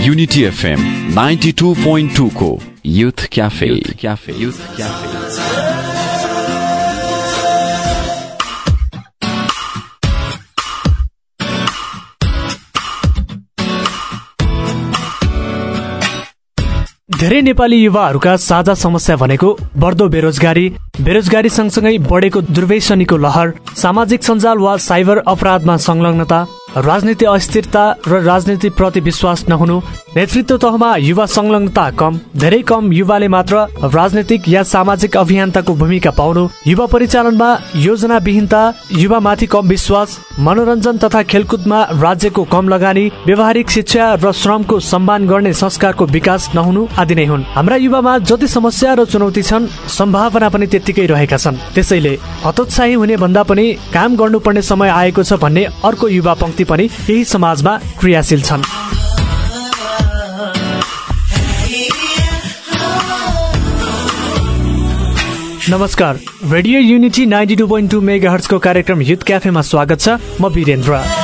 Unity FM ninety two point टूको youth cafe cafe youth cafe धेरै नेपाली युवाहरूका साझा समस्या भनेको बढ्दो बेरोजगारी बेरोजगारी सँगसँगै बढेको दुर्व्यसनीको लहर सामाजिक सञ्जाल वा साइबर अपराधमा संलग्नता राजनीति अस्थिरता र राजनीति प्रति विश्वास नहुनु नेतृत्व तहमा युवा संलग्नता कम धेरै कम युवाले मात्र राजनैतिक या सामाजिक अभियन्ताको भूमिका पाउनु युवा परिचालनमा योजनाविहीनता युवामाथि कम विश्वास मनोरञ्जन तथा खेलकुदमा राज्यको कम लगानी व्यावहारिक शिक्षा र श्रमको सम्मान गर्ने संस्कारको विकास नहुनु आदि नै हुन्। हाम्रा युवामा जति समस्या र चुनौती छन् सम्भावना पनि त्यत्तिकै रहेका छन्। त्यसैले हतोत्साही हुने भन्दा पनि काम गर्नुपर्ने समय आएको छ भन्ने अर्को युवा पङ्क्ति पनि यही समाजमा क्रियाशील छन्। नमस्कार। Radio Unity ninety two point two mega हर्चको कार्यक्रम युथ क्याफेमा स्वागत छ। म वीरेन्द्र।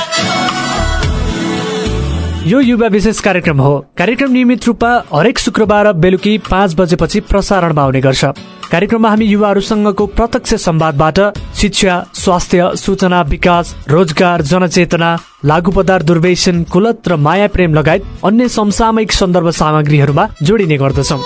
यो युवा विशेष कार्यक्रम हो। कार्यक्रम नियमित रूपमा हरेक शुक्रबार बेलुकी पाँच बजेपछि प्रसारणमा आउने गर्छ। कार्यक्रममा हामी युवाहरूसँगको प्रत्यक्ष संवादबाट शिक्षा स्वास्थ्य सूचना विकास रोजगार जनचेतना लागु पदार्थ दुर्व्यसन कुलत र माया प्रेम लगायत अन्य समसामयिक सन्दर्भ सामग्रीहरूमा जोडिने गर्दछौँ।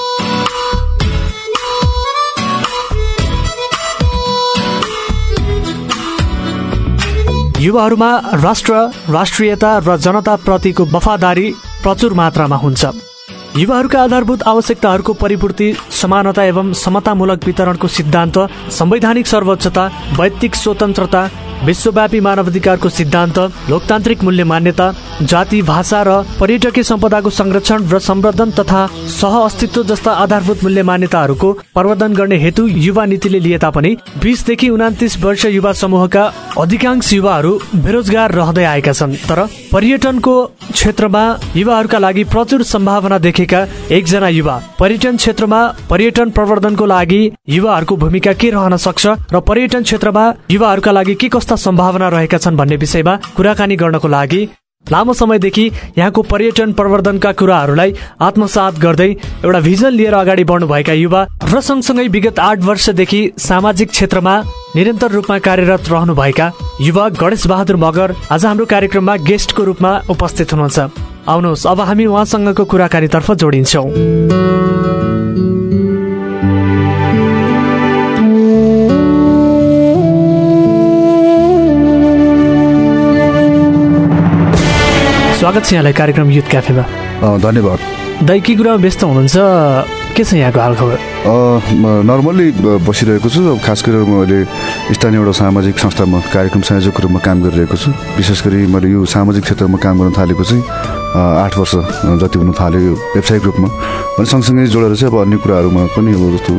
युवाहरूमा राष्ट्र राष्ट्रियता र जनताप्रतिको वफादारी प्रचुर मात्रामा हुन्छ। युवाहरूका आधारभूत आवश्यकताहरूको परिपूर्ति समानता एवं समतामूलक वितरणको सिद्धान्त संवैधानिक सर्वोच्चता वैयक्तिक स्वतन्त्रता विश्वव्यापी मानवाधिकारको सिद्धान्त लोकतान्त्रिक मूल्य मान्यता जाति भाषा र पर्यटकीय सम्पदाको संरक्षण र सम्वर्धन तथा सह अस्तित्व जस्ता आधारभूत मूल्य मान्यताहरूको प्रवर्धन गर्ने हेतु युवा नीतिले लिए तापनि बिसदेखि उनातिस वर्ष युवा समूहका अधिकांश युवाहरू बेरोजगार रहँदै आएका छन्। तर पर्यटनको क्षेत्रमा युवाहरूका लागि प्रचुर सम्भावना देखेका एकजना युवा। पर्यटन क्षेत्रमा पर्यटन प्रवर्धनको लागि युवाहरूको भूमिका के रहन सक्छ र पर्यटन क्षेत्रमा युवाहरूका लागि के कस्ता सम्भावना रहेका छन् भन्ने विषयमा कुराकानी गर्नको लागि लामो समयदेखि यहाँको पर्यटन प्रवर्धनका कुराहरूलाई आत्मसात गर्दै एउटा भिजन लिएर अगाडि बढ्नुभएका युवा र सँगसँगै विगत आठ वर्षदेखि सामाजिक क्षेत्रमा निरन्तर रूपमा कार्यरत रहनुभएका युवा गणेश बहादुर मगर आज हाम्रो कार्यक्रममा गेस्टको रूपमा उपस्थित हुनुहुन्छ। आउनुहोस् अब हामी उहाँसँगको कुराकानीतर्फ जोडिन्छौँ। स्वागत छ यहाँलाई कार्यक्रम युथ क्याफेमा। धन्यवाद। दाइ के कुरामा व्यस्त हुनुहुन्छ? के छ यहाँको हालखबर? नर्मल्ली बसिरहेको छु खास गरेर मैले स्थानीय एउटा सामाजिक संस्थामा कार्यक्रम संयोजकको रूपमा काम गरिरहेको छु। विशेष गरी मैले यो सामाजिक क्षेत्रमा काम गर्न थालेको चाहिँ आठ वर्ष जति हुन थाल्यो यो व्यावसायिक रूपमा। अनि सँगसँगै जोडेर चाहिँ अब अन्य कुराहरूमा पनि अब जस्तो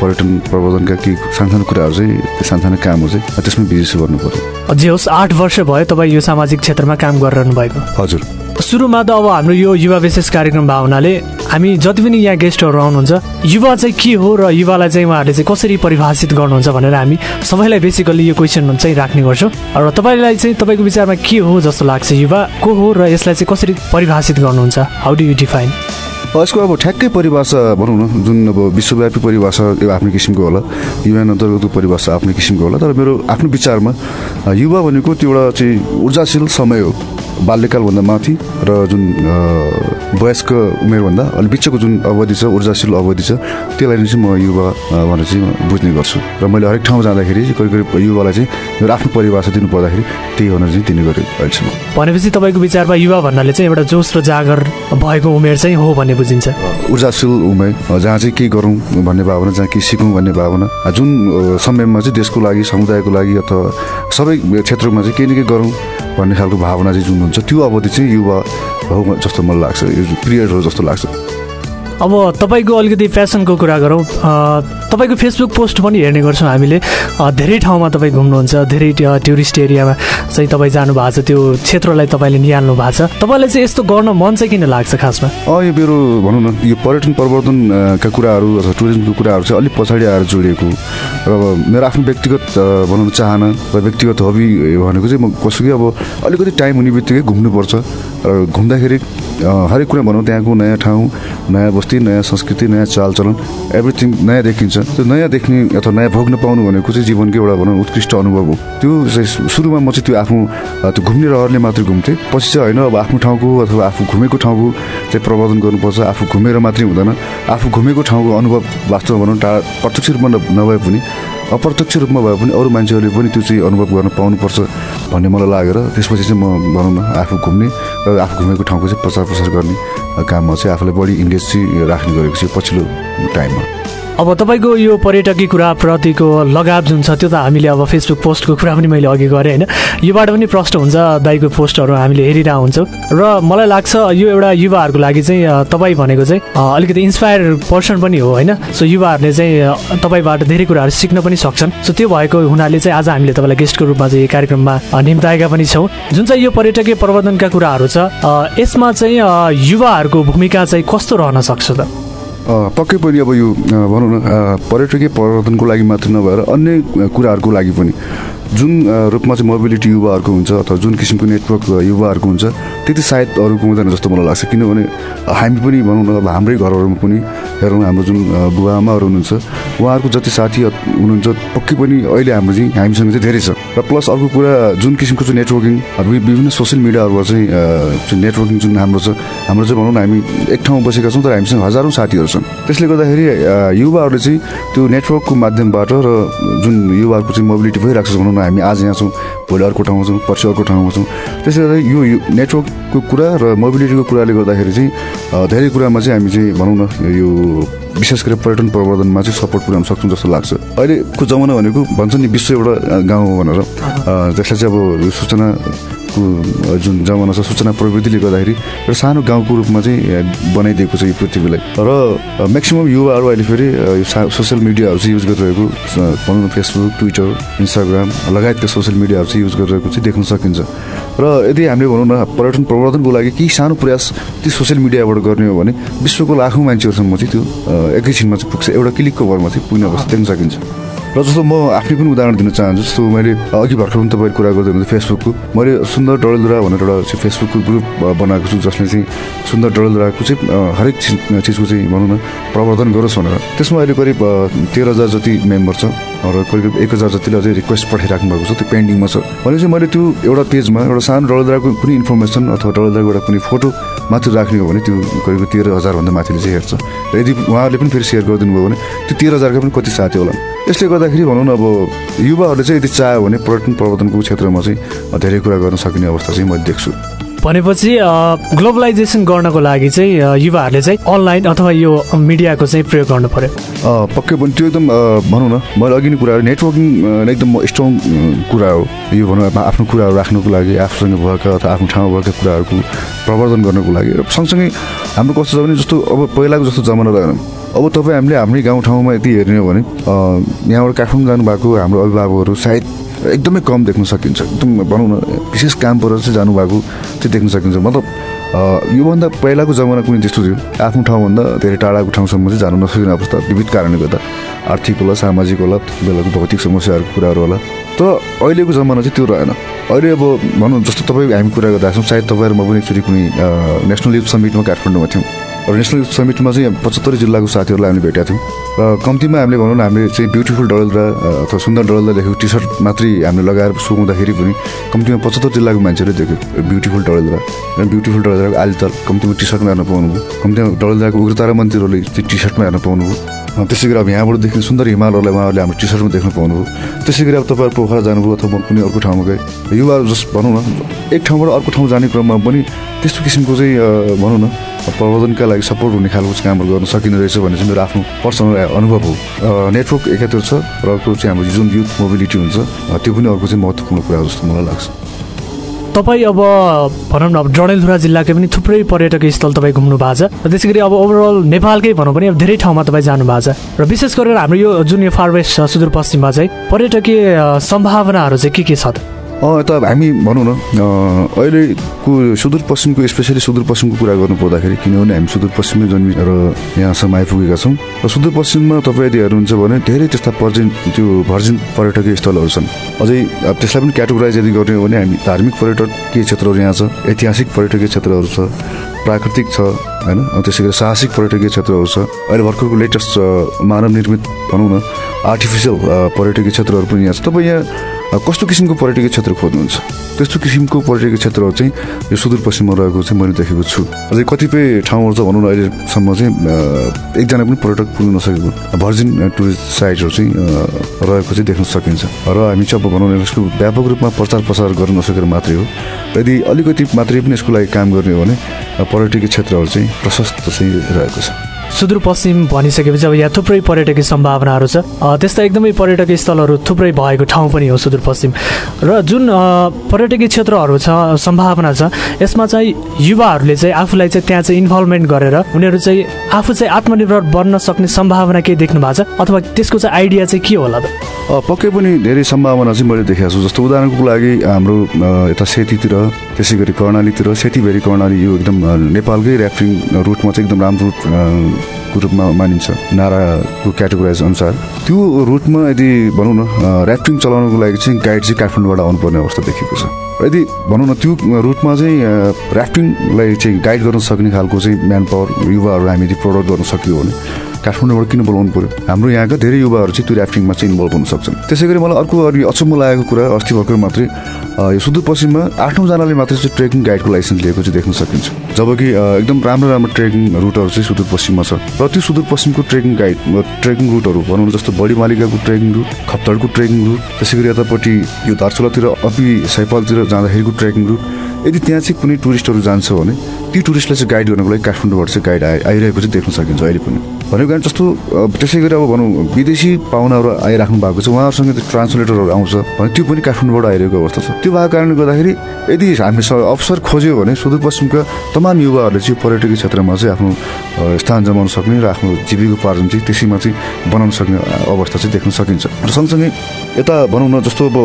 पर्यटन प्रवर्धनका केही सानसानो कुराहरू चाहिँ सानसानो कामहरू चाहिँ त्यसमै बिजी गर्नु पर्यो। जे होस् आठ वर्ष भयो तपाईँ यो सामाजिक क्षेत्रमा काम गरिरहनु भएको हजुर। सुरुमा त अब हाम्रो यो युवा विशेष कार्यक्रम भए हुनाले हामी जति पनि यहाँ गेस्टहरू आउनुहुन्छ युवा चाहिँ के हो र युवालाई चाहिँ उहाँहरूले चाहिँ कसरी परिभाषित गर्नुहुन्छ भनेर हामी सबैलाई बेसिकल्ली यो क्वेसन चाहिँ राख्ने गर्छौँ। र तपाईँलाई चाहिँ तपाईँको विचारमा के हो जस्तो लाग्छ? युवा को हो र यसलाई चाहिँ कसरी परिभाषित गर्नुहुन्छ? हाउ डु यु डिफाइन यसको अब ठ्याक्कै परिभाषा भनौँ न जुन अब विश्वव्यापी परिभाषा यो आफ्नै किसिमको होला युएन अन्तर्गतको परिभाषा आफ्नै किसिमको होला तर मेरो आफ्नो विचारमा युवा भनेको त्यो एउटा चाहिँ ऊर्जाशील समय हो। बाल्यकालभन्दा माथि र जुन वयस्क उमेरभन्दा अलिक बिचको जुन अवधि छ ऊर्जाशील अवधि छ त्यसलाई चाहिँ म युवा भनेर चाहिँ बुझ्ने गर्छु। र मैले हरेक ठाउँ जाँदाखेरि कहिले कहिले युवालाई चाहिँ मेरो आफ्नो परिभाषा दिनु पर्दाखेरि त्यही भनेर चाहिँ दिने गरेँ अहिलेसम्म। भनेपछि तपाईँको विचारमा युवा भन्नाले चाहिँ एउटा जोस र जागर भएको उमेर चाहिँ हो भन्ने बुझिन्छ। ऊर्जाशील उमेर जहाँ चाहिँ केही गरौँ भन्ने भावना जहाँ केही सिकौँ भन्ने भावना जुन समयमा चाहिँ देशको लागि समुदायको लागि अथवा सबै क्षेत्रमा चाहिँ केही न केही गरौँ। भन्ने खालको भावना चाहिँ जुन हुन्छ त्यो अवधि चाहिँ युवा हो जस्तो मलाई लाग्छ। यो पिरियड हो जस्तो लाग्छ। अब तपाईँको अलिकति फेसनको कुरा गरौँ। तपाईँको फेसबुक पोस्ट पनि हेर्ने गर्छौँ हामीले। धेरै ठाउँमा तपाईँ घुम्नुहुन्छ धेरै टुरिस्ट एरियामा चाहिँ तपाईँ जानुभएको छ त्यो क्षेत्रलाई तपाईँले निहाल्नु भएको छ। तपाईँलाई चाहिँ यस्तो गर्न मन चाहिँ किन लाग्छ खासमा? यो मेरो भनौँ न यो पर्यटन प्रवर्धनका कुराहरू अथवा टुरिज्मको कुराहरू चाहिँ अलिक पछाडि आएर जोडिएको। र मेरो आफ्नो व्यक्तिगत भनौँ चाहना र व्यक्तिगत हबी भनेको चाहिँ म कसो अब अलिकति टाइम हुने बित्तिकै घुम्नुपर्छ। र घुम्दाखेरि अ, हरेक कुरा भनौँ त्यहाँको नयाँ ठाउँ नयाँ बस्ती नयाँ संस्कृति नयाँ चालचलन एभ्रिथिङ नयाँ देखिन्छ। त्यो नयाँ देख्ने अथवा नयाँ भोग्न पाउनु भनेको चाहिँ जीवनको एउटा भनौँ उत्कृष्ट अनुभव हो। त्यो चाहिँ सुरुमा म चाहिँ त्यो आफ्नो त्यो घुम्ने रहरले मात्रै घुम्थेँ। पछि चाहिँ होइन अब आफ्नो ठाउँको अथवा आफू घुमेको ठाउँको चाहिँ प्रवर्धन गर्नुपर्छ। आफू घुमेर मात्रै हुँदैन। आफू घुमेको ठाउँको अनुभव वास्तवमा भनौँ टाढा प्रत्यक्ष रूपमा नभए पनि अप्रत्यक्ष रूपमा भए पनि अरू मान्छेहरूले पनि त्यो चाहिँ अनुभव गर्न पाउनुपर्छ भन्ने मलाई लागेर त्यसपछि चाहिँ म भनौँ न आफू घुम्ने र आफू घुमेको ठाउँको चाहिँ प्रचार प्रसार गर्ने काममा चाहिँ आफूलाई बढी इङ्गेज चाहिँ राख्ने गरेको छु पछिल्लो टाइममा। अब तपाईँको यो पर्यटकीय कुराप्रतिको लगाव जुन छ त्यो त हामीले अब फेसबुक पोस्टको कुरा पनि मैले अघि गरेँ होइन? योबाट पनि प्रष्ट हुन्छ दाईको पोस्टहरू हामीले हेरिरहेको हुन्छौँ। र मलाई लाग्छ यो एउटा युवाहरूको लागि चाहिँ तपाईँ भनेको चाहिँ अलिकति इन्सपायर पर्सन पनि हो होइन? सो युवाहरूले चाहिँ तपाईँबाट धेरै कुराहरू सिक्न पनि सक्छन्। सो त्यो भएको हुनाले चाहिँ आज हामीले तपाईँलाई गेस्टको रूपमा चाहिँ कार्यक्रममा निम्ताएका पनि छौँ। जुन चाहिँ यो पर्यटकीय प्रवर्धनका कुराहरू छ यसमा चाहिँ युवाहरूको भूमिका चाहिँ कस्तो रहन सक्छ त? पक्कै पनि अब यो भनौँ न पर्यटकीय प्रवर्धनको लागि मात्र नभएर अन्य कुराहरूको लागि पनि जुन रूपमा चाहिँ मोबिलिटी युवाहरूको हुन्छ अथवा जुन किसिमको नेटवर्क युवाहरूको हुन्छ त्यति सायद अरूको हुँदैन जस्तो मलाई लाग्छ। किनभने हामी पनि भनौँ न अब हाम्रै घरहरूमा पनि हेरौँ हाम्रो जुन बुवा आमाहरू हुनुहुन्छ उहाँहरूको जति साथी हुनुहुन्छ पक्कै पनि अहिले हाम्रो चाहिँ हामीसँग चाहिँ धेरै छ। र प्लस अर्को कुरा जुन किसिमको चाहिँ नेटवर्किङ विभिन्न सोसियल मिडियाहरूमा चाहिँ नेटवर्किङ जुन हाम्रो छ हाम्रो चाहिँ भनौँ न हामी एक ठाउँमा बसेका छौँ तर हामीसँग हजारौँ साथीहरू छन्। त्यसले गर्दाखेरि युवाहरूले चाहिँ त्यो नेटवर्कको माध्यमबाट र जुन युवाहरूको चाहिँ मोबिलिटी भइरहेको छ भनौँ न हामी आज यहाँ छौँ भोलि अर्को ठाउँमा छौँ पर्सि अर्को ठाउँमा छौँ। त्यसले गर्दा यो नेटवर्कको कुरा र मोबिलिटीको कुराले गर्दाखेरि चाहिँ धेरै कुरामा चाहिँ हामी चाहिँ भनौँ न यो विशेष गरी पर्यटन प्रवर्धनमा चाहिँ सपोर्ट पुर्याउन सक्छौँ जस्तो लाग्छ। अहिलेको जमाना भनेको भन्छ नि विश्व एउटा गाउँ हो भनेर। त्यसलाई चाहिँ अब अ, जुन जमाना छ सूचना प्रविधिले गर्दाखेरि एउटा सानो गाउँको रूपमा चाहिँ बनाइदिएको छ यो पृथ्वीलाई। र म्याक्सिमम् युवाहरू अहिले फेरि यो सोसियल मिडियाहरू चाहिँ युज गरिरहेको भनौँ न फेसबुक ट्विटर इन्स्टाग्राम लगायतका सोसियल मिडियाहरू चाहिँ युज गरिरहेको चाहिँ देख्न सकिन्छ। र यदि हामीले भनौँ न पर्यटन प्रवर्धनको लागि केही सानो प्रयास ती सोसियल मिडियाबाट गर्ने हो भने विश्वको लाखौँ मान्छेहरूसम्म चाहिँ त्यो एकैछिनमा चाहिँ पुग्छ एउटा क्लिकको भरमा चाहिँ पुग्ने अवस्था देख्न सकिन्छ। र जस्तो म आफ्नै पनि उदाहरण दिन चाहन्छु जस्तो मैले अघि भर्खर पनि तपाईँले कुरा गर्दै हुनुहुन्छ फेसबुकको मैले सुन्दर डडेलधुरा भनेर एउटा फेसबुकको ग्रुप बनाएको छु जसले चाहिँ सुन्दर डडेलधुराको चाहिँ हरेक चिज चिजको चाहिँ भनौँ न प्रवर्धन गरोस् भनेर। त्यसमा अहिले करिब तेह्र हजार जति मेम्बर छ। र करिब एक हजार जतिले अझै रिक्वेस्ट पठाइराख्नु भएको छ त्यो पेन्डिङमा छ। भनेपछि मैले त्यो एउटा पेजमा एउटा सानो डडेलधुराको कुनै इन्फर्मेसन अथवा डडेलधुराको एउटा कुनै फोटो माथि राख्ने हो भने त्यो करिब तेह्र हजारभन्दा माथिले चाहिँ हेर्छ। र यदि उहाँहरूले पनि फेरि सेयर गरिदिनु भयो भने त्यो तेह्र हजारका पनि कति साथी होला। यसले गर्दाखेरि भनौँ न अब युवाहरूले चाहिँ यदि चाह्यो भने पर्यटन प्रवर्धनको क्षेत्रमा चाहिँ धेरै कुरा गर्न सकिने अवस्था चाहिँ मैले देख्छु। भनेपछि ग्लोबलाइजेसन गर्नको लागि चाहिँ युवाहरूले चाहिँ अनलाइन अथवा यो मिडियाको चाहिँ प्रयोग गर्नु पर्यो। पक्कै पनि त्यो एकदम भनौँ न मैले अघि नै कुरा गरेँ नेटवर्किङ एकदम स्ट्रङ कुरा हो। यो भनौँ आफ्नो कुराहरू राख्नुको लागि आफूसँग भएका अथवा आफ्नो ठाउँमा भएका कुराहरूको प्रवर्धन गर्नको लागि। र सँगसँगै हाम्रो कस्तो छ भने जस्तो अब पहिलाको जस्तो जमाना अब तपाईँ हामीले हाम्रै गाउँठाउँमा यदि हेर्ने हो भने यहाँबाट काठमाडौँ जानुभएको हाम्रो अभिभावकहरू सायद एकदमै कम देख्न सकिन्छ। एकदम भनौँ न विशेष काम परेर चाहिँ जानुभएको चाहिँ देख्न सकिन्छ। मतलब योभन्दा पहिलाको जमाना कुनै त्यस्तो थियो? आफ्नो ठाउँभन्दा धेरै टाढाको ठाउँसम्म चाहिँ जानु नसकिने अवस्था विविध कारणले गर्दा। आर्थिक होला सामाजिक होला बेलाको भौतिक समस्याहरूको कुराहरू होला। तर अहिलेको जमाना चाहिँ त्यो रहेन। अहिले अब भनौँ जस्तो तपाईँ हामी कुरा गरिरहेको छौँ सायद तपाईँहरूमा पनि एकचोटि कुनै नेसनल युथ समिटमा काठमाडौँमा थियौँ। र नेसनल समिटमा चाहिँ पचहत्तरी जिल्लाको साथीहरूलाई हामीले भेटेका थियौँ। र कम्तीमा हामीले भनौँ न हामीले चाहिँ ब्युटिफुल डडेलधुरा अ, अथवा सुन्दर डडेलधुरा लेखेको टी सर्ट मात्रै हामीले लगाएर सुकाउँदाखेरि पनि कम्तीमा पचहत्तर जिल्लाको मान्छेहरूले देख्यो ब्युटिफुल डडेलधुरा र। ब्युटिफुल डडेलधुराको आलितल कम्तीमा टी सर्टमा हेर्न पाउनुभयो कम्तीमा डडेलधुराको उग्रतारा मन्दिरहरूले त्यो टी सर्टमा हेर्न पाउनुभयो त्यसै गरी अब यहाँबाट देखिने सुन्दर हिमालहरूलाई उहाँहरूले हाम्रो टी सर्टमा देख्न पाउनुभयो त्यसै गरी अब तपाईँहरू पोखरा जानुभयो अथवा कुनै अर्को ठाउँमा गएँ। युवाहरू जस भनौँ न एक ठाउँबाट अर्को ठाउँ जाने क्रममा पनि त्यस्तो किसिमको चाहिँ भनौँ न प्रवर्धनका लागि सपोर्ट हुने खालको चाहिँ कामहरू गर्न सकिने रहेछ भन्ने चाहिँ मेरो आफ्नो पर्सनल अनुभव हो। नेटवर्क एकातिर छ र अर्को चाहिँ हाम्रो जुन युथ मोबिलिटी हुन्छ त्यो पनि अर्को चाहिँ महत्त्वपूर्ण कुरा जस्तो मलाई लाग्छ। तपाईँ अब भनौँ न अब डडेलधुरा जिल्लाकै पनि थुप्रै पर्यटकीय स्थल तपाईँ घुम्नु भएको छ र त्यसै गरी अब ओभरअल नेपालकै भनौँ भने अब धेरै ठाउँमा तपाईँ जानु भएको छ र विशेष गरेर हाम्रो यो जुन यो फार वेस्ट छ सुदूरपश्चिममा चाहिँ पर्यटकीय सम्भावनाहरू चाहिँ के के छ त? यता हामी भनौँ न अहिलेको सुदूरपश्चिमको स्पेसली सुदूरपश्चिमको कुरा गर्नु पर्दाखेरि किनभने हामी सुदूरपश्चिममै जन्मि र यहाँसम्म आइपुगेका छौँ। र सुदूरपश्चिममा तपाईँ यदि हेर्नुहुन्छ भने धेरै त्यस्ता पर्जिन त्यो भर्जिन पर्यटकीय स्थलहरू छन्। अझै त्यसलाई पनि क्याटेगोराइज यदि गर्ने हो भने हामी धार्मिक पर्यटकीय क्षेत्रहरू यहाँ छ ऐतिहासिक पर्यटकीय क्षेत्रहरू छ प्राकृतिक छ होइन? त्यसै गरी साहसिक पर्यटकीय क्षेत्रहरू छ। अहिले भर्खरको लेटेस्ट मानव निर्मित भनौँ न आर्टिफिसियल पर्यटकीय क्षेत्रहरू पनि यहाँ छ। तपाईँ यहाँ कस्तो किसिमको पर्यटकीय क्षेत्र खोज्नुहुन्छ? त्यस्तो किसिमको पर्यटकीय क्षेत्रहरू चाहिँ यो सुदूरपश्चिममा रहेको चाहिँ मैले देखेको छु। अझै कतिपय ठाउँहरू छ भनौँ न अहिलेसम्म चाहिँ एकजना पनि पर्यटक पुग्न नसकेको भर्जिन टुरिस्ट साइटहरू चाहिँ रहेको चाहिँ देख्न सकिन्छ। र हामी चाहिँ अब भनौँ न यसको व्यापक रूपमा प्रचार प्रसार गर्न नसकेर मात्रै हो। यदि अलिकति मात्रै पनि यसको लागि काम गर्ने हो भने पर्यटकीय क्षेत्रहरू चाहिँ प्रशस्त चाहिँ रहेको छ। सुदूरपश्चिम भनिसकेपछि अब यहाँ थुप्रै पर्यटकीय सम्भावनाहरू छ। त्यस्ता एकदमै पर्यटकीय स्थलहरू थुप्रै भएको ठाउँ पनि हो सुदूरपश्चिम। र जुन पर्यटकीय क्षेत्रहरू छ सम्भावना छ यसमा चाहिँ युवाहरूले चाहिँ आफूलाई चाहिँ त्यहाँ चाहिँ इन्भल्भमेन्ट गरेर उनीहरू चाहिँ आफू चाहिँ आत्मनिर्भर बन्न सक्ने सम्भावना केही देख्नु भएको छ? अथवा त्यसको चाहिँ आइडिया चाहिँ के होला त? पक्कै पनि धेरै सम्भावना चाहिँ मैले देखाएको छु। जस्तो उदाहरणको लागि हाम्रो यता सेतीतिर त्यसै गरी कर्णालीतिर सेतीभेरी कर्णाली यो एकदम नेपालकै ऱ्याफ्टिङ रुटमा चाहिँ एकदम राम्रो को रूपमा मानिन्छ। नाराको क्याटेगोराइज अनुसार। त्यो रुटमा यदि भनौँ न ऱ्याफ्टिङ चलाउनुको लागि चाहिँ गाइड चाहिँ काठमाडौँबाट आउनुपर्ने अवस्था देखिएको छ। यदि भनौँ न त्यो रुटमा चाहिँ ऱ्याफ्टिङलाई चाहिँ गाइड गर्न सक्ने खालको चाहिँ म्यान पावर युवाहरू हामी यदि प्रोडक्ट गर्न सक्यो भने काठमाडौँबाट किन बोलाउनु पर्यो? हाम्रो यहाँका धेरै युवाहरू चाहिँ त्यो ऱ्याफ्टिङमा चाहिँ इन्भल्भ हुन सक्छन्। त्यसै गरी मलाई अर्को अघि अचम्म लागेको कुरा अस्ति भर्खर मात्रै यो सुदूरपश्चिममा आठौँजनाले मात्रै चाहिँ ट्रेकिङ गाइडको लाइसेन्स लिएको चाहिँ देख्न सकिन्छ। जबकि एकदम राम्रो राम्रो ट्रेकिङ रुटहरू चाहिँ सुदूरपश्चिममा छ। र त्यो सुदूरपश्चिमको ट्रेकिङ गाइड ट्रेकिङ रुटहरू भनौँ जस्तो बडी मालिकाको ट्रेकिङ रुट खप्तडको ट्रेकिङ रुट त्यसै गरी यतापट्टि यो दार्चुलातिर अपी सैपालतिर जाँदाखेरिको ट्रेकिङ रुट। यदि त्यहाँ चाहिँ कुनै टुरिस्टहरू जान्छ भने ती टुरिस्टलाई चाहिँ गाइड गर्नको लागि काठमाडौँबाट चाहिँ गाइड आइ आइरहेको चाहिँ देख्न सकिन्छ अहिले पनि। भनेको कारण जस्तो त्यसै गरी अब भनौँ विदेशी पाहुनाहरू आइराख्नु भएको छ उहाँहरूसँग त्यो ट्रान्सलेटरहरू आउँछ भने त्यो पनि काठमाडौँबाट आइरहेको अवस्था छ। त्यो भएको कारणले गर्दाखेरि यदि हामीसँग अवसर खोज्यो भने सुदूरपश्चिमका तमाम युवाहरूले चाहिँ पर्यटकीय क्षेत्रमा चाहिँ आफ्नो स्थान जमाउन सक्ने र आफ्नो जीविकोपार्जन चाहिँ त्यसैमा चाहिँ बनाउन सक्ने अवस्था चाहिँ देख्न सकिन्छ। र सँगसँगै यता भनौँ न जस्तो अब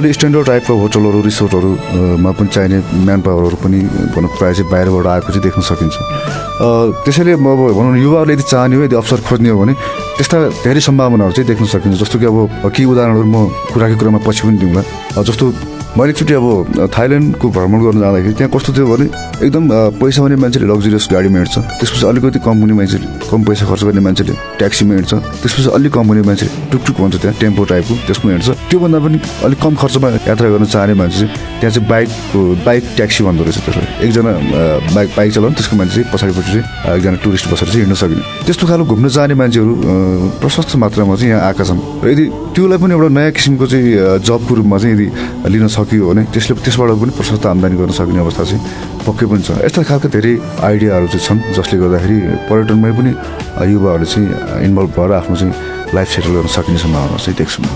अलिक स्ट्यान्डर्ड टाइपको होटलहरू रिसोर्टहरूमा पनि चाहिने म्यान पावरहरू पनि भनौँ प्रायः चाहिँ बाहिरबाट आएको चाहिँ देख्न सकिन्छ। त्यसैले अब भनौँ न युवाहरूले यदि चाहने हो यदि अवसर खोज्ने हो भने त्यस्ता धेरै सम्भावनाहरू चाहिँ देख्न सकिन्छ जस्तो कि अब केही उदाहरणहरू म कुराको कुरामा पछि पनि दिउँला। जस्तो मैले एकचोटि अब थाइल्यान्डको भ्रमण गर्न जाँदाखेरि त्यहाँ कस्तो थियो भने एकदम पैसा हुने मान्छेले लग्जरियस गाडीमा हिँड्छ त्यसपछि अलिकति कम हुने मान्छेले कम पैसा खर्च गर्ने मान्छेले ट्याक्सीमा हिँड्छ त्यसपछि अलिक कम हुने मान्छे टुकटुक भन्छ त्यहाँ टेम्पो टाइपको त्यसमा हिँड्छ त्योभन्दा पनि अलिक कम खर्चमा यात्रा गर्न चाहने मान्छे चाहिँ त्यहाँ चाहिँ बाइकको बाइक ट्याक्सी भन्दो रहेछ त्यसलाई। एकजना बाइक बाइक चलाउनु त्यसको मान्छे चाहिँ पछाडिपट्टि चाहिँ एकजना टुरिस्ट बसेर चाहिँ हिँड्न सक्ने। त्यस्तो खालको घुम्न जाने मान्छेहरू प्रशस्त मात्रामा चाहिँ यहाँ आएका छन्। यदि त्योलाई पनि एउटा नयाँ किसिमको चाहिँ जबको रूपमा चाहिँ यदि लिन सक्छ सकियो भने त्यसले त्यसबाट पनि प्रशस्त आम्दानी गर्न सक्ने अवस्था चाहिँ पक्कै पनि छ। यस्ता खालका धेरै आइडियाहरू चाहिँ छन् जसले गर्दाखेरि पर्यटनमै पनि युवाहरूले चाहिँ इन्भल्भ भएर आफ्नो चाहिँ लाइफ सेटल गर्न सकिने सम्भावना चाहिँ देख्छु म।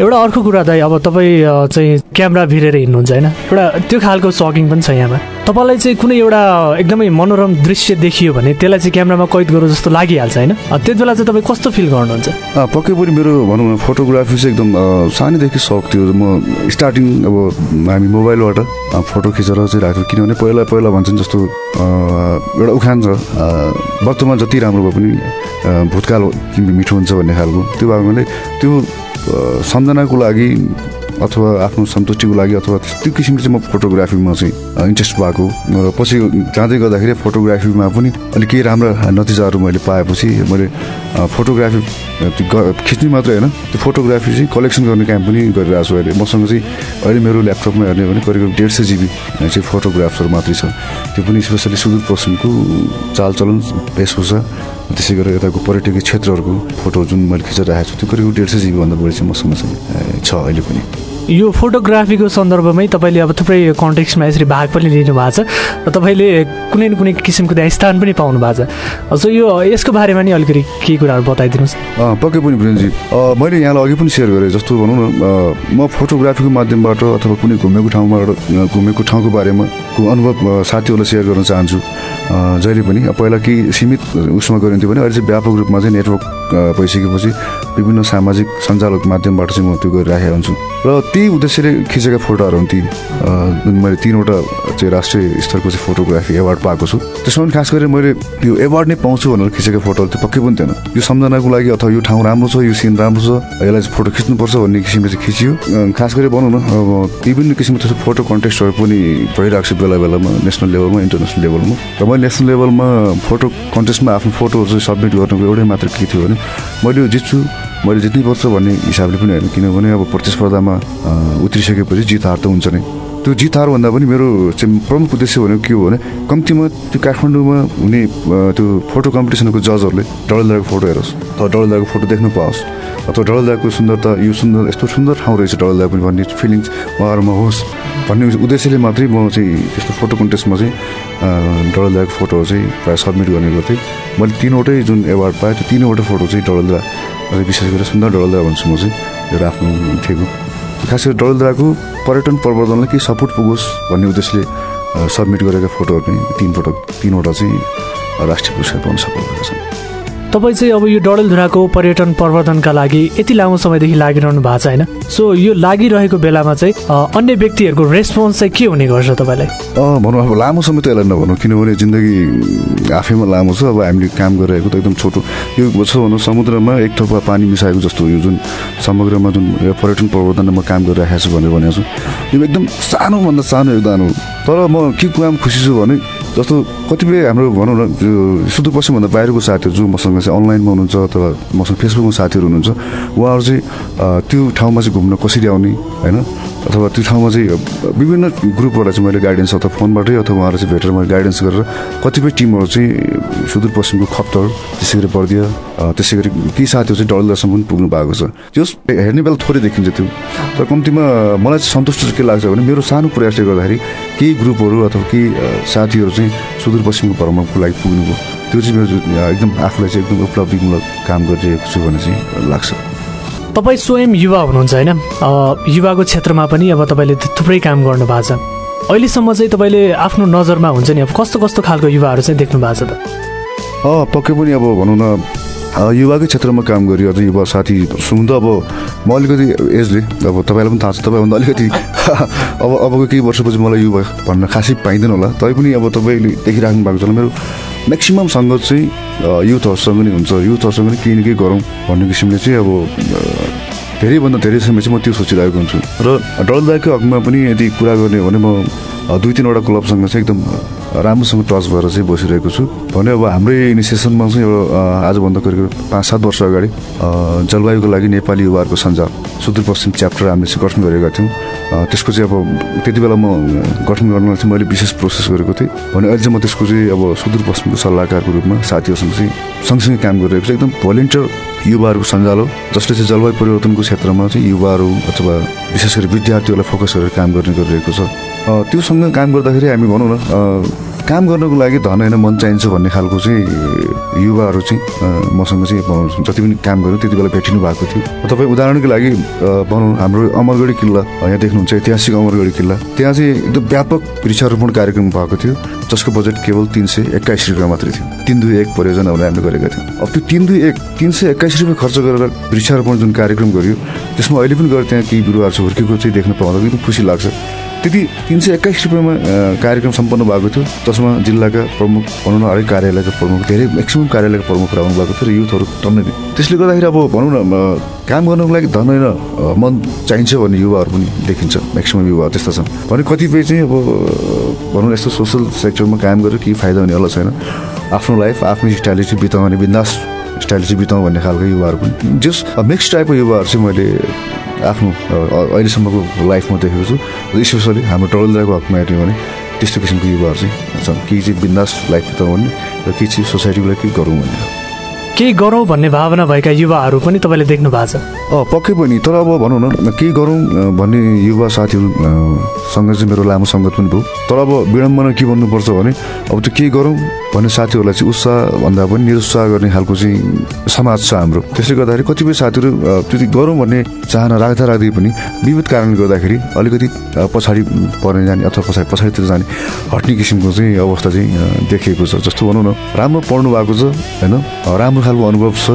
एउटा अर्को कुरा दाइ अब तपाईँ चाहिँ क्यामेरा भिरेर हिँड्नुहुन्छ होइन? एउटा त्यो खालको सकिङ पनि छ यहाँमा तपाईँलाई चाहिँ कुनै एउटा एकदमै मनोरम दृश्य देखियो भने त्यसलाई चाहिँ क्यामेरामा कैद गरौँ जस्तो लागिहाल्छ होइन? त्यति बेला चाहिँ तपाईँ कस्तो फिल गर्नुहुन्छ? पक्कै पनि मेरो भनौँ न फोटोग्राफी चाहिँ एकदम सानैदेखि सक थियो। म स्टार्टिङ अब हामी मोबाइलबाट फोटो खिचेर चाहिँ राख्थ्यो किनभने पहिला पहिला भन्छन् जस्तो एउटा उखान छ। वर्तमान जति राम्रो भए पनि भूतकाल मिठो हुन्छ भन्ने खालको। त्यो भएकोले त्यो सम्झनाको लागि अथवा आफ्नो सन्तुष्टिको लागि अथवा त्यो किसिमको चाहिँ म फोटोग्राफीमा चाहिँ इन्ट्रेस्ट भएको र पछि जाँदै गर्दाखेरि फोटोग्राफीमा पनि अलिक केही राम्रा नतिजाहरू मैले पाएपछि मैले फोटोग्राफी खिच्ने मात्रै होइन त्यो फोटोग्राफी चाहिँ कलेक्सन गर्ने काम पनि गरिरहेको छु अहिले। मसँग चाहिँ अहिले मेरो ल्यापटपमा हेर्ने भने करिब डेढ सय जिबी चाहिँ फोटोग्राफ्सहरू मात्रै छ। त्यो पनि स्पेसली सुदूरपश्चिमको चालचलन वेशभूषा त्यसै गरेर यताको पर्यटकीय क्षेत्रहरूको फोटो जुन मैले खिचेर राखेको छु त्यो करिब डेढ सय जिबीभन्दा बढी चाहिँ मसँग चाहिँ छ अहिले पनि। यो फोटोग्राफीको सन्दर्भमै तपाईँले अब थुप्रै कन्टेक्समा यसरी भाग पनि लिनु भएको छ र तपाईँले कुनै न कुनै किसिमको त्यहाँ स्थान पनि पाउनु भएको छ। सो यो यसको बारेमा नि अलिकति केही कुराहरू बताइदिनुहोस्। पक्कै पनि भिरेनजी मैले यहाँलाई अघि पनि सेयर गरेँ जस्तो भनौँ न म फोटोग्राफीको माध्यमबाट अथवा कुनै घुमेको ठाउँबाट घुमेको ठाउँको बारेमा अनुभव साथीहरूलाई सेयर गर्न चाहन्छु। जहिले पनि। पहिला केही सीमित उसमा गरिन्थ्यो भने अहिले चाहिँ व्यापक रूपमा चाहिँ नेटवर्क भइसकेपछि विभिन्न सामाजिक सञ्जालको माध्यमबाट चाहिँ म त्यो गरिराखेको हुन्छु। र त्यही उद्देश्यले खिचेका फोटोहरू हुन् ती जुन मैले तिनवटा चाहिँ राष्ट्रिय स्तरको चाहिँ फोटोग्राफी एवार्ड पाएको छु। त्यसमा पनि खास गरेर मैले यो एवार्ड नै पाउँछु भनेर खिचेको फोटोहरू त पक्कै पनि थिएन। यो सम्झनाको लागि अथवा यो ठाउँ राम्रो छ यो सिन राम्रो छ यसलाई चाहिँ फोटो खिच्नुपर्छ भन्ने किसिमले चाहिँ खिचियो। खास गरी भनौँ न विभिन्न किसिमको त्यस्तो फोटो कन्टेस्टहरू पनि भइरहेको छ बेला बेलामा नेसनल लेभलमा इन्टरनेसनल लेभलमा र मैले नेसनल लेभलमा फोटो कन्टेस्टमा आफ्नो फोटोहरू चाहिँ सब्मिट गर्नुको एउटै मात्र के थियो भने मैले जित्छु मैले जित्नैपर्छ भन्ने हिसाबले पनि होइन किनभने अब प्रतिस्पर्धामा उत्रिसकेपछि जित हार हुन्छ नै। त्यो जित भन्दा पनि मेरो चाहिँ प्रमुख उद्देश्य भनेको के हो भने कम्तीमा त्यो काठमाडौँमा हुने त्यो फोटो कम्पिटिसनको जजहरूले डडेलदाको फोटो हेरोस् अथवा डडेलदाको फोटो देख्नु पाओस् अथवा डडेलदाको सुन्दरता यो सुन्दर यस्तो सुन्दर ठाउँ रहेछ डडेलदा पनि भन्ने फिलिङ्स उहाँहरूमा होस् भन्ने उद्देश्यले मात्रै म चाहिँ त्यस्तो फोटो कन्टेस्टमा चाहिँ डडेलदाको फोटो चाहिँ प्रायः सब्मिट गर्ने गर्थेँ। मैले तिनवटै जुन एवार्ड पाएँ त्यो तिनवटा फोटो चाहिँ डडेलदा विशेष गरेर सुन्दर डडेलदा भन्छु म चाहिँ एउटा आफ्नो ठेको खास गरी डडेलदाको पर्यटन प्रवर्धनलाई केही सपोर्ट पुगोस् भन्ने उद्देश्यले सब्मिट गरेका फोटोहरू नै तिन फोटो तिनवटा चाहिँ राष्ट्रिय पुरस्कार पाउन सफल भएका छन्। तपाईँ चाहिँ अब यो डडेलधुराको पर्यटन प्रवर्धनका लागि यति लामो समयदेखि लागिरहनु भएको छ होइन? सो यो लागिरहेको बेलामा चाहिँ अन्य व्यक्तिहरूको रेस्पोन्स चाहिँ के हुने गर्छ तपाईँलाई? भनौँ अब लामो समय त यसलाई नभनौँ किनभने जिन्दगी आफैमा लामो छ अब हामीले काम गरिरहेको त एकदम छोटो। यो छ भनौँ समुद्रमा एक थोपा पानी मिसाएको जस्तो यो जुन समग्रमा जुन पर्यटन प्रवर्धनमा काम गरिरहेको छु भनेर भनेको छु। यो एकदम सानोभन्दा सानो योगदान हो। तर म के कुरामा खुसी छु भने जस्तो कतिपय हाम्रो भनौँ न त्यो सुदूरपश्चिमभन्दा बाहिरको साथीहरू जो मसँग चाहिँ अनलाइनमा हुनुहुन्छ अथवा मसँग फेसबुकमा साथीहरू हुनुहुन्छ उहाँहरू चाहिँ त्यो ठाउँमा चाहिँ घुम्न कसरी आउने होइन? अथवा त्यो ठाउँमा चाहिँ विभिन्न ग्रुपहरूलाई चाहिँ मैले गाइडेन्स अथवा फोनबाटै अथवा उहाँहरू चाहिँ भेटेर मैले गाइडेन्स गरेर कतिपय टिमहरू चाहिँ सुदूरपश्चिमको खप्तर त्यसै गरी बर्दिया त्यसै गरी केही साथीहरू चाहिँ डडेलदासम्म पनि पुग्नु भएको छ। त्यो हेर्ने बेला थोरै देखिन्छ त्यो। तर कम्तीमा मलाई चाहिँ सन्तुष्ट चाहिँ के लाग्छ भने मेरो सानो प्रयासले गर्दाखेरि केही ग्रुपहरू अथवा केही साथीहरू चाहिँ सुदूरपश्चिमको भ्रमणको लागि पुग्नुभयो। त्यो चाहिँ मेरो एकदम आफूलाई चाहिँ एकदम उपलब्धिमूलक काम गरिरहेको छु भन्ने चाहिँ लाग्छ। तपाईँ स्वयं युवा हुनुहुन्छ होइन? युवाको क्षेत्रमा पनि अब तपाईँले थुप्रै काम गर्नु भएको छ। अहिलेसम्म चाहिँ तपाईँले आफ्नो नजरमा हुन्छ नि अब कस्तो कस्तो खालको युवाहरू चाहिँ देख्नु भएको छ त? पक्कै पनि अब भनौँ न युवाकै क्षेत्रमा काम गरी अझ युवा साथी सुन्नु त अब म अलिकति एजले अब तपाईँलाई पनि थाहा छ तपाईँभन्दा अलिकति अब अबको केही वर्षपछि मलाई युवा भन्न खासै पाइँदैन होला। तैपनि अब तपाईँले देखिराख्नु भएको छ मेरो म्याक्सिमम् सङ्गत चाहिँ युथहरूसँग नै हुन्छ युथहरूसँग नै केही न केही गरौँ भन्ने किसिमले चाहिँ अब धेरैभन्दा धेरै समय चाहिँ म त्यो सोचिरहेको हुन्छु र डलदाको हकमा पनि यदि कुरा गर्ने हो भने म दुई तिनवटा क्लबसँग चाहिँ एकदम राम्रोसँग टच भएर चाहिँ बसिरहेको छु। भने अब हाम्रै इनिसिएसनमा चाहिँ एउटा आजभन्दा करिब पाँच सात वर्ष अगाडि जलवायुको लागि नेपाली युवाहरूको सञ्जाल सुदूरपश्चिम च्याप्टर हामीले चाहिँ गठन गरेका थियौँ। त्यसको चाहिँ अब त्यति बेला म गठन गर्न चाहिँ मैले विशेष प्रोसेस गरेको थिएँ। भने अहिले चाहिँ म त्यसको चाहिँ अब सुदूरपश्चिमको सल्लाहकारको रूपमा साथीहरूसँग चाहिँ सँगसँगै काम गरिरहेको छु। एकदम भोलिन्टियर युवाहरूको सञ्जाल हो जसले चाहिँ जलवायु परिवर्तनको क्षेत्रमा चाहिँ युवाहरू अथवा विशेष गरी विद्यार्थीहरूलाई फोकस गरेर काम गर्ने गरिरहेको छ। त्योसँग काम गर्दाखेरि हामी भनौँ न काम गर्नको लागि धन होइन मन चाहिन्छ भन्ने खालको चाहिँ युवाहरू चाहिँ मसँग चाहिँ जति पनि काम गर्यो त्यति बेला भेटिनु भएको थियो। तपाईँ उदाहरणको लागि भनौँ हाम्रो अमरगढी किल्ला यहाँ देख्नुहुन्छ ऐतिहासिक अमरगढी किल्ला। त्यहाँ चाहिँ एकदम व्यापक वृक्षारोपण कार्यक्रम भएको थियो जसको बजेट केवल तिन सय एक्काइस रुपियाँ मात्रै थियो। तिन दुई एक परियोजनाहरू हामीले गरेका थियौँ। अब त्यो तिन दुई एक तिन सय एक्काइस रुपियाँ खर्च गरेर वृक्षारोपण जुन कार्यक्रम गरियो त्यसमा अहिले पनि गएर त्यहाँ केही बिरुवाहरू हुर्केको चाहिँ देख्न पाउँदा एकदम खुसी लाग्छ। त्यति तिन सय एक्काइस रुपियाँमा कार्यक्रम सम्पन्न भएको थियो। जसमा जिल्लाका प्रमुख भनौँ न हरेक कार्यालयका प्रमुख धेरै म्याक्सिमम् कार्यालयका प्रमुखहरू आउनुभएको थियो र युथहरू थियो त्यसले गर्दाखेरि अब भनौँ न काम गर्नको लागि धन होइन मन चाहिन्छ भन्ने युवाहरू पनि देखिन्छ म्याक्सिमम् युवाहरू त्यस्ता छन्। भने कतिपय चाहिँ अब भनौँ न यस्तो सोसल सेक्टरमा काम गरेर केही फाइदा हुने होला छैन। आफ्नो लाइफ आफ्नो स्टाइलले चाहिँ बिताउने बिन्दास स्टाइल चाहिँ बिताउँ भन्ने खालको युवाहरू पनि जस मिक्स टाइपको युवाहरू चाहिँ मैले आफ्नो अहिलेसम्मको लाइफमा देखेको छु। स्पेसली हाम्रो टोलदाको हकमा हेर्ने भने त्यस्तो किसिमको युवाहरू चाहिँ छन्। केही चाहिँ बिन्दास लाइफ बिताउँ भन्ने र केही चाहिँ सोसाइटीको लागि गरौँ भन्ने। केही गरौँ भन्ने भावना भएका युवाहरू पनि तपाईँले देख्नु भएको छ। पक्कै पनि तर अब भनौँ न केही गरौँ भन्ने युवा साथीहरूसँग चाहिँ मेरो लामो सङ्गत पनि भयो। तर अब विडम्बना के भन्नुपर्छ भने अब त्यो केही गरौँ भन्ने साथीहरूलाई चाहिँ उत्साह भन्दा पनि निरुत्साह गर्ने खालको चाहिँ समाज छ हाम्रो। त्यसले गर्दाखेरि कतिपय साथीहरू त्यति गरौँ भन्ने चाहना राख्दा राख्दै पनि विविध कारणले गर्दाखेरि अलिकति पछाडि पर्ने जाने अथवा पछाडि पछाडितिर जाने हट्ने किसिमको चाहिँ अवस्था चाहिँ देखिएको छ। जस्तो भनौँ न राम्रो पढ्नु भएको छ होइन? राम्रो खालको अनुभव छ?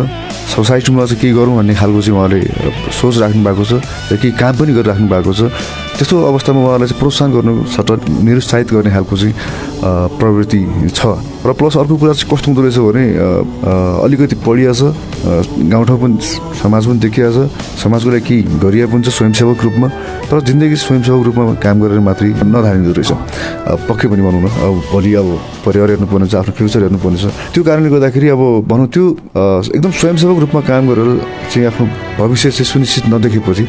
सोसाइटीमा चाहिँ के गरौँ भन्ने खालको चाहिँ उहाँले सोच राख्नु भएको छ र केही काम पनि गरिराख्नु भएको छ? त्यस्तो अवस्थामा उहाँलाई चाहिँ प्रोत्साहन गर्नु सट्ट निरुत्साहित गर्ने खालको चाहिँ प्रवृत्ति छ। र प्लस अर्को कुरा चाहिँ कस्तो हुँदो रहेछ भने अलिकति पढिया छ। गाउँठाउँ पनि समाज पनि देखिया छ। समाजको लागि केही गरिया पनि छ स्वयंसेवक रूपमा तर जिन्दगी स्वयंसेवक रूपमा काम गरेर मात्रै नधारिँदो रहेछ। पक्कै पनि भनौँ न अब भोलि अब परिवार हेर्नुपर्ने छ आफ्नो फ्युचर हेर्नुपर्ने छ त्यो कारणले गर्दाखेरि अब भनौँ त्यो एकदम स्वयंसेवक रूपमा काम गरेर चाहिँ आफ्नो भविष्य चाहिँ सुनिश्चित नदेखेपछि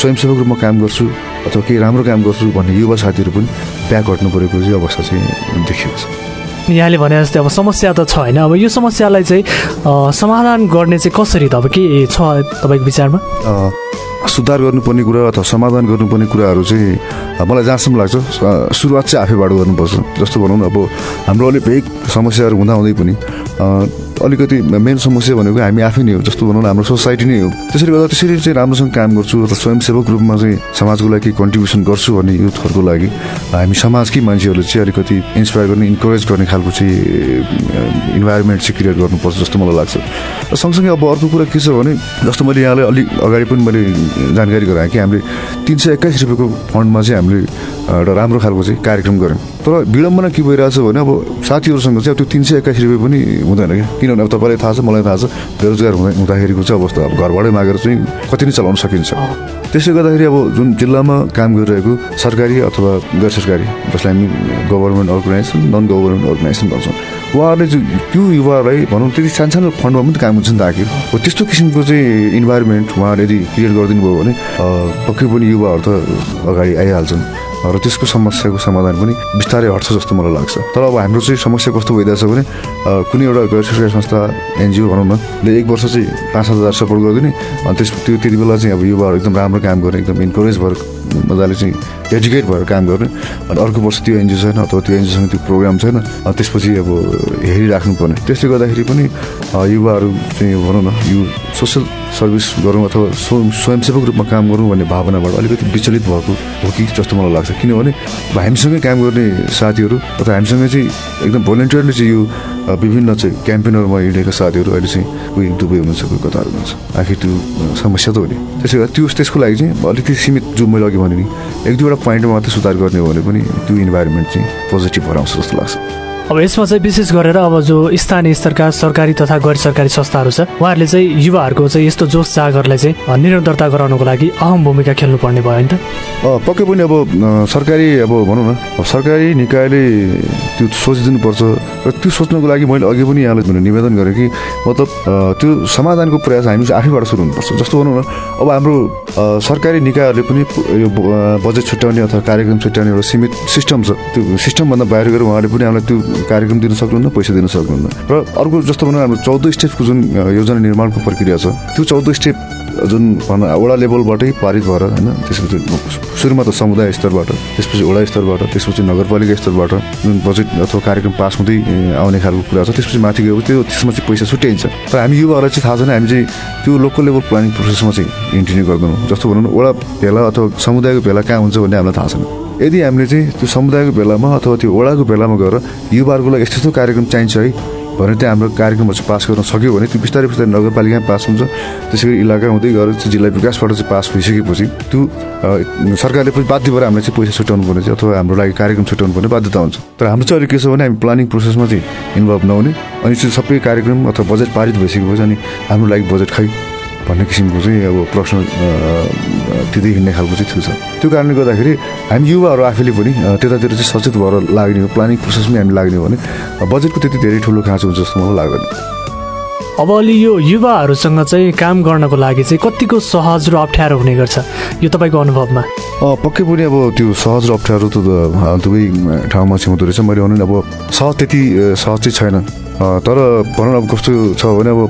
स्वयंसेवक रूपमा काम गर्छु अथवा केही राम्रो काम गर्छु भन्ने युवा साथीहरू पनि ब्याक हट्नु परेको चाहिँ अवस्था चाहिँ देखिएको छ। यहाँले भने जस्तै अब समस्या त छ होइन। अब यो समस्यालाई चाहिँ समाधान गर्ने चाहिँ कसरी त अब के छ तपाईँको विचारमा? सुधार गर्नुपर्ने कुरा अथवा समाधान गर्नुपर्ने कुराहरू चाहिँ मलाई जहाँसम्म लाग्छ सुरुवात चाहिँ आफैबाट गर्नुपर्छ। जस्तो भनौँ न अब हाम्रो अलिक भेग समस्याहरू हुँदाहुँदै पनि अलिकति मेन समस्या भनेको हामी आफै नै हो जस्तो भनौँ न हाम्रो सोसाइटी नै हो। त्यसरी गर्दा त्यसरी चाहिँ राम्रोसँग काम गर्छु अथवा स्वयंसेवक रूपमा चाहिँ समाजको लागि कन्ट्रिब्युसन गर्छु भन्ने युथहरूको लागि। हामी समाजकै मान्छेहरूले चाहिँ अलिकति इन्सपायर गर्ने इन्करेज गर्ने खालको चाहिँ इन्भाइरोमेन्ट चाहिँ क्रिएट गर्नुपर्छ जस्तो मलाई लाग्छ। र सँगसँगै अब अर्को कुरा के छ भने जस्तो मैले यहाँलाई अलिक अगाडि पनि मैले जानकारी गराएँ कि हामीले तिन सय एक्काइस रुपियाँको फन्डमा चाहिँ हामीले एउटा राम्रो खालको चाहिँ कार्यक्रम गऱ्यौँ। तर विडम्बना के भइरहेछ भने अब साथीहरूसँग चाहिँ अब त्यो तिन सय एक्काइस रुपियाँ पनि हुँदैन क्या। किनभने अब तपाईँलाई थाहा छ मलाई थाहा छ बेरोजगार हुँदा हुँदाखेरिको चाहिँ अवस्था अब घरबाटै मागेर चाहिँ कति नै चलाउन सकिन्छ। त्यसले गर्दाखेरि अब जुन जिल्लामा काम गरिरहेको सरकारी अथवा गैर सरकारी जसलाई हामी government organisation non government organisation भन्छौँ उहाँहरूले चाहिँ त्यो युवाहरूलाई भनौँ त्यति सानसानो फन्डमा पनि काम हुन्छ नि त आखिर हो त्यस्तो किसिमको चाहिँ इन्भाइरोमेन्ट उहाँहरूले यदि क्रिएट गरिदिनु भयो भने पक्कै पनि युवाहरू त अगाडि आइहाल्छन्। र त्यसको समस्याको समाधान पनि बिस्तारै हट्छ जस्तो मलाई लाग्छ। तर अब हाम्रो चाहिँ समस्या कस्तो भइरहेछ भने कुनै एउटा गैर सरकारी संस्था एनजिओ भनौँ न एक वर्ष चाहिँ पाँच सात हजार सपोर्ट गरिदिने अनि त्यस त्यो त्यति बेला चाहिँ अब युवाहरू एकदम राम्रो काम गर्ने एकदम इन्करेज भएर मजाले चाहिँ डेडिकेट भएर काम गर्ने अनि अर्को वर्ष त्यो एनजिओ छैन अथवा त्यो एनजिओसँग त्यो प्रोग्राम छैन त्यसपछि अब हेरिराख्नु पर्ने त्यसले गर्दाखेरि पनि युवाहरू चाहिँ भनौँ न यो सोसल सर्भिस गरौँ अथवा स्वयं स्वयंसेवक रूपमा काम गरौँ भन्ने भावनाबाट अलिकति विचलित भएको हो कि जस्तो मलाई लाग्छ। किनभने हामीसँगै काम गर्ने साथीहरू अथवा हामीसँगै चाहिँ एकदम भोलिन्टियरले चाहिँ यो विभिन्न चाहिँ क्याम्पेनहरूमा हिँडेका साथीहरू अहिले चाहिँ कोही दुबई हुनुहुन्छ कोही कतार हुनुहुन्छ। आखिर त्यो समस्या त हो नि। त्यसले गर्दा त्यो त्यसको लागि चाहिँ अलिकति सीमित जो मैले अघि भने नि एक दुईवटा पोइन्टमा मात्रै सुधार गर्ने हो भने पनि त्यो इन्भाइरोमेन्ट चाहिँ पोजिटिभ भएर आउँछ जस्तो लाग्छ। अब यसमा चाहिँ विशेष गरेर अब जो स्थानीय स्तरका सरकारी तथा गैर सरकारी संस्थाहरू छ उहाँहरूले चाहिँ युवाहरूको चाहिँ यस्तो जोस जागरलाई चाहिँ निरन्तरता गराउनको लागि अहम भूमिका खेल्नुपर्ने भयो नि त। पक्कै पनि अब सरकारी अब भनौँ न सरकारी निकायले त्यो सोचिदिनुपर्छ र त्यो सोच्नको लागि मैले अघि पनि यहाँलाई निवेदन गरेँ कि मतलब त्यो समाधानको प्रयास हामी चाहिँ आफैबाट सुरु हुनुपर्छ। जस्तो भनौँ न अब हाम्रो सरकारी निकायहरूले पनि यो बजेट छुट्याउने अथवा कार्यक्रम छुट्याउने एउटा सीमित सिस्टम छ। त्यो सिस्टमभन्दा बाहिर गएर उहाँले पनि हामीलाई त्यो कार्यक्रम दिन सक्नुहुन्न पैसा दिन सक्नुहुन्न। र अर्को जस्तो भनौँ हाम्रो चौध स्टेपको जुन योजना निर्माणको प्रक्रिया छ त्यो चौध स्टेप जुन भनौँ वडा लेभलबाटै पारित भएर होइन त्यसपछि सुरुमा त समुदाय स्तरबाट त्यसपछि वडा स्तरबाट त्यसपछि नगरपालिका स्तरबाट जुन बजेट अथवा कार्यक्रम पास हुँदै आउने खालको कुरा छ त्यसपछि माथि गयो त्यो त्यसमा चाहिँ पैसा छुट्याइन्छ। तर हामी युवाहरूलाई चाहिँ थाहा छैन हामी चाहिँ त्यो लोकल लेभल प्लानिङ प्रोसेसमा चाहिँ इन्टिन्यू गर्दैनौँ जस्तो भनौँ न वडा भेला अथवा समुदायको भेला कहाँ हुन्छ भन्ने हामीलाई थाहा छैन। यदि हामीले चाहिँ त्यो समुदायको बेलामा अथवा त्यो वडाको बेलामा गएर युवाहरूको लागि यस्तो यस्तो कार्यक्रम चाहिन्छ है भनेर त्यहाँ हाम्रो कार्यक्रमहरू चाहिँ पास गर्न सक्यो भने त्यो बिस्तारै बिस्तारै नगरपालिकामा पास हुन्छ। त्यसै गरी इलाका हुँदै गएर चाहिँ जिल्ला विकासबाट चाहिँ पास भइसकेपछि त्यो सरकारले पनि बाध्य भएर हामीलाई चाहिँ पैसा छुट्याउनु पर्ने चाहिँ अथवा हाम्रो लागि कार्यक्रम छुट्याउनु पर्ने बाध्यता हुन्छ। तर हाम्रो चाहिँ अहिले के छ भने हामी प्लानिङ प्रोसेसमा चाहिँ इन्भल्भ नहुने अनि चाहिँ सबै कार्यक्रम अथवा बजेट पारित भइसकेपछि अनि हाम्रो लागि बजेट खै भन्ने किसिमको चाहिँ अब प्रश्न दिँदै हिँड्ने खालको चाहिँ थियो छ त्यो कारणले गर्दाखेरि हामी युवाहरू आफैले पनि त्यतातिर चाहिँ सचेत भएर लाग्ने हो प्लानिङ प्रोसेसमै हामी लाग्ने हो भने बजेटको त्यति धेरै ठुलो खाँचो हुन्छ जस्तो मलाई लाग्दैन। अब अलि यो युवाहरूसँग चाहिँ काम गर्नको लागि चाहिँ कतिको सहज र अप्ठ्यारो हुने गर्छ? यो तपाईँको अनुभवमा? पक्कै पनि अब त्यो सहज र अप्ठ्यारो त दुवै ठाउँमा हुँदो रहेछ। मैले भने अब सहज त्यति सहज चाहिँ छैन। तर भनौँ अब कस्तो छ भने अब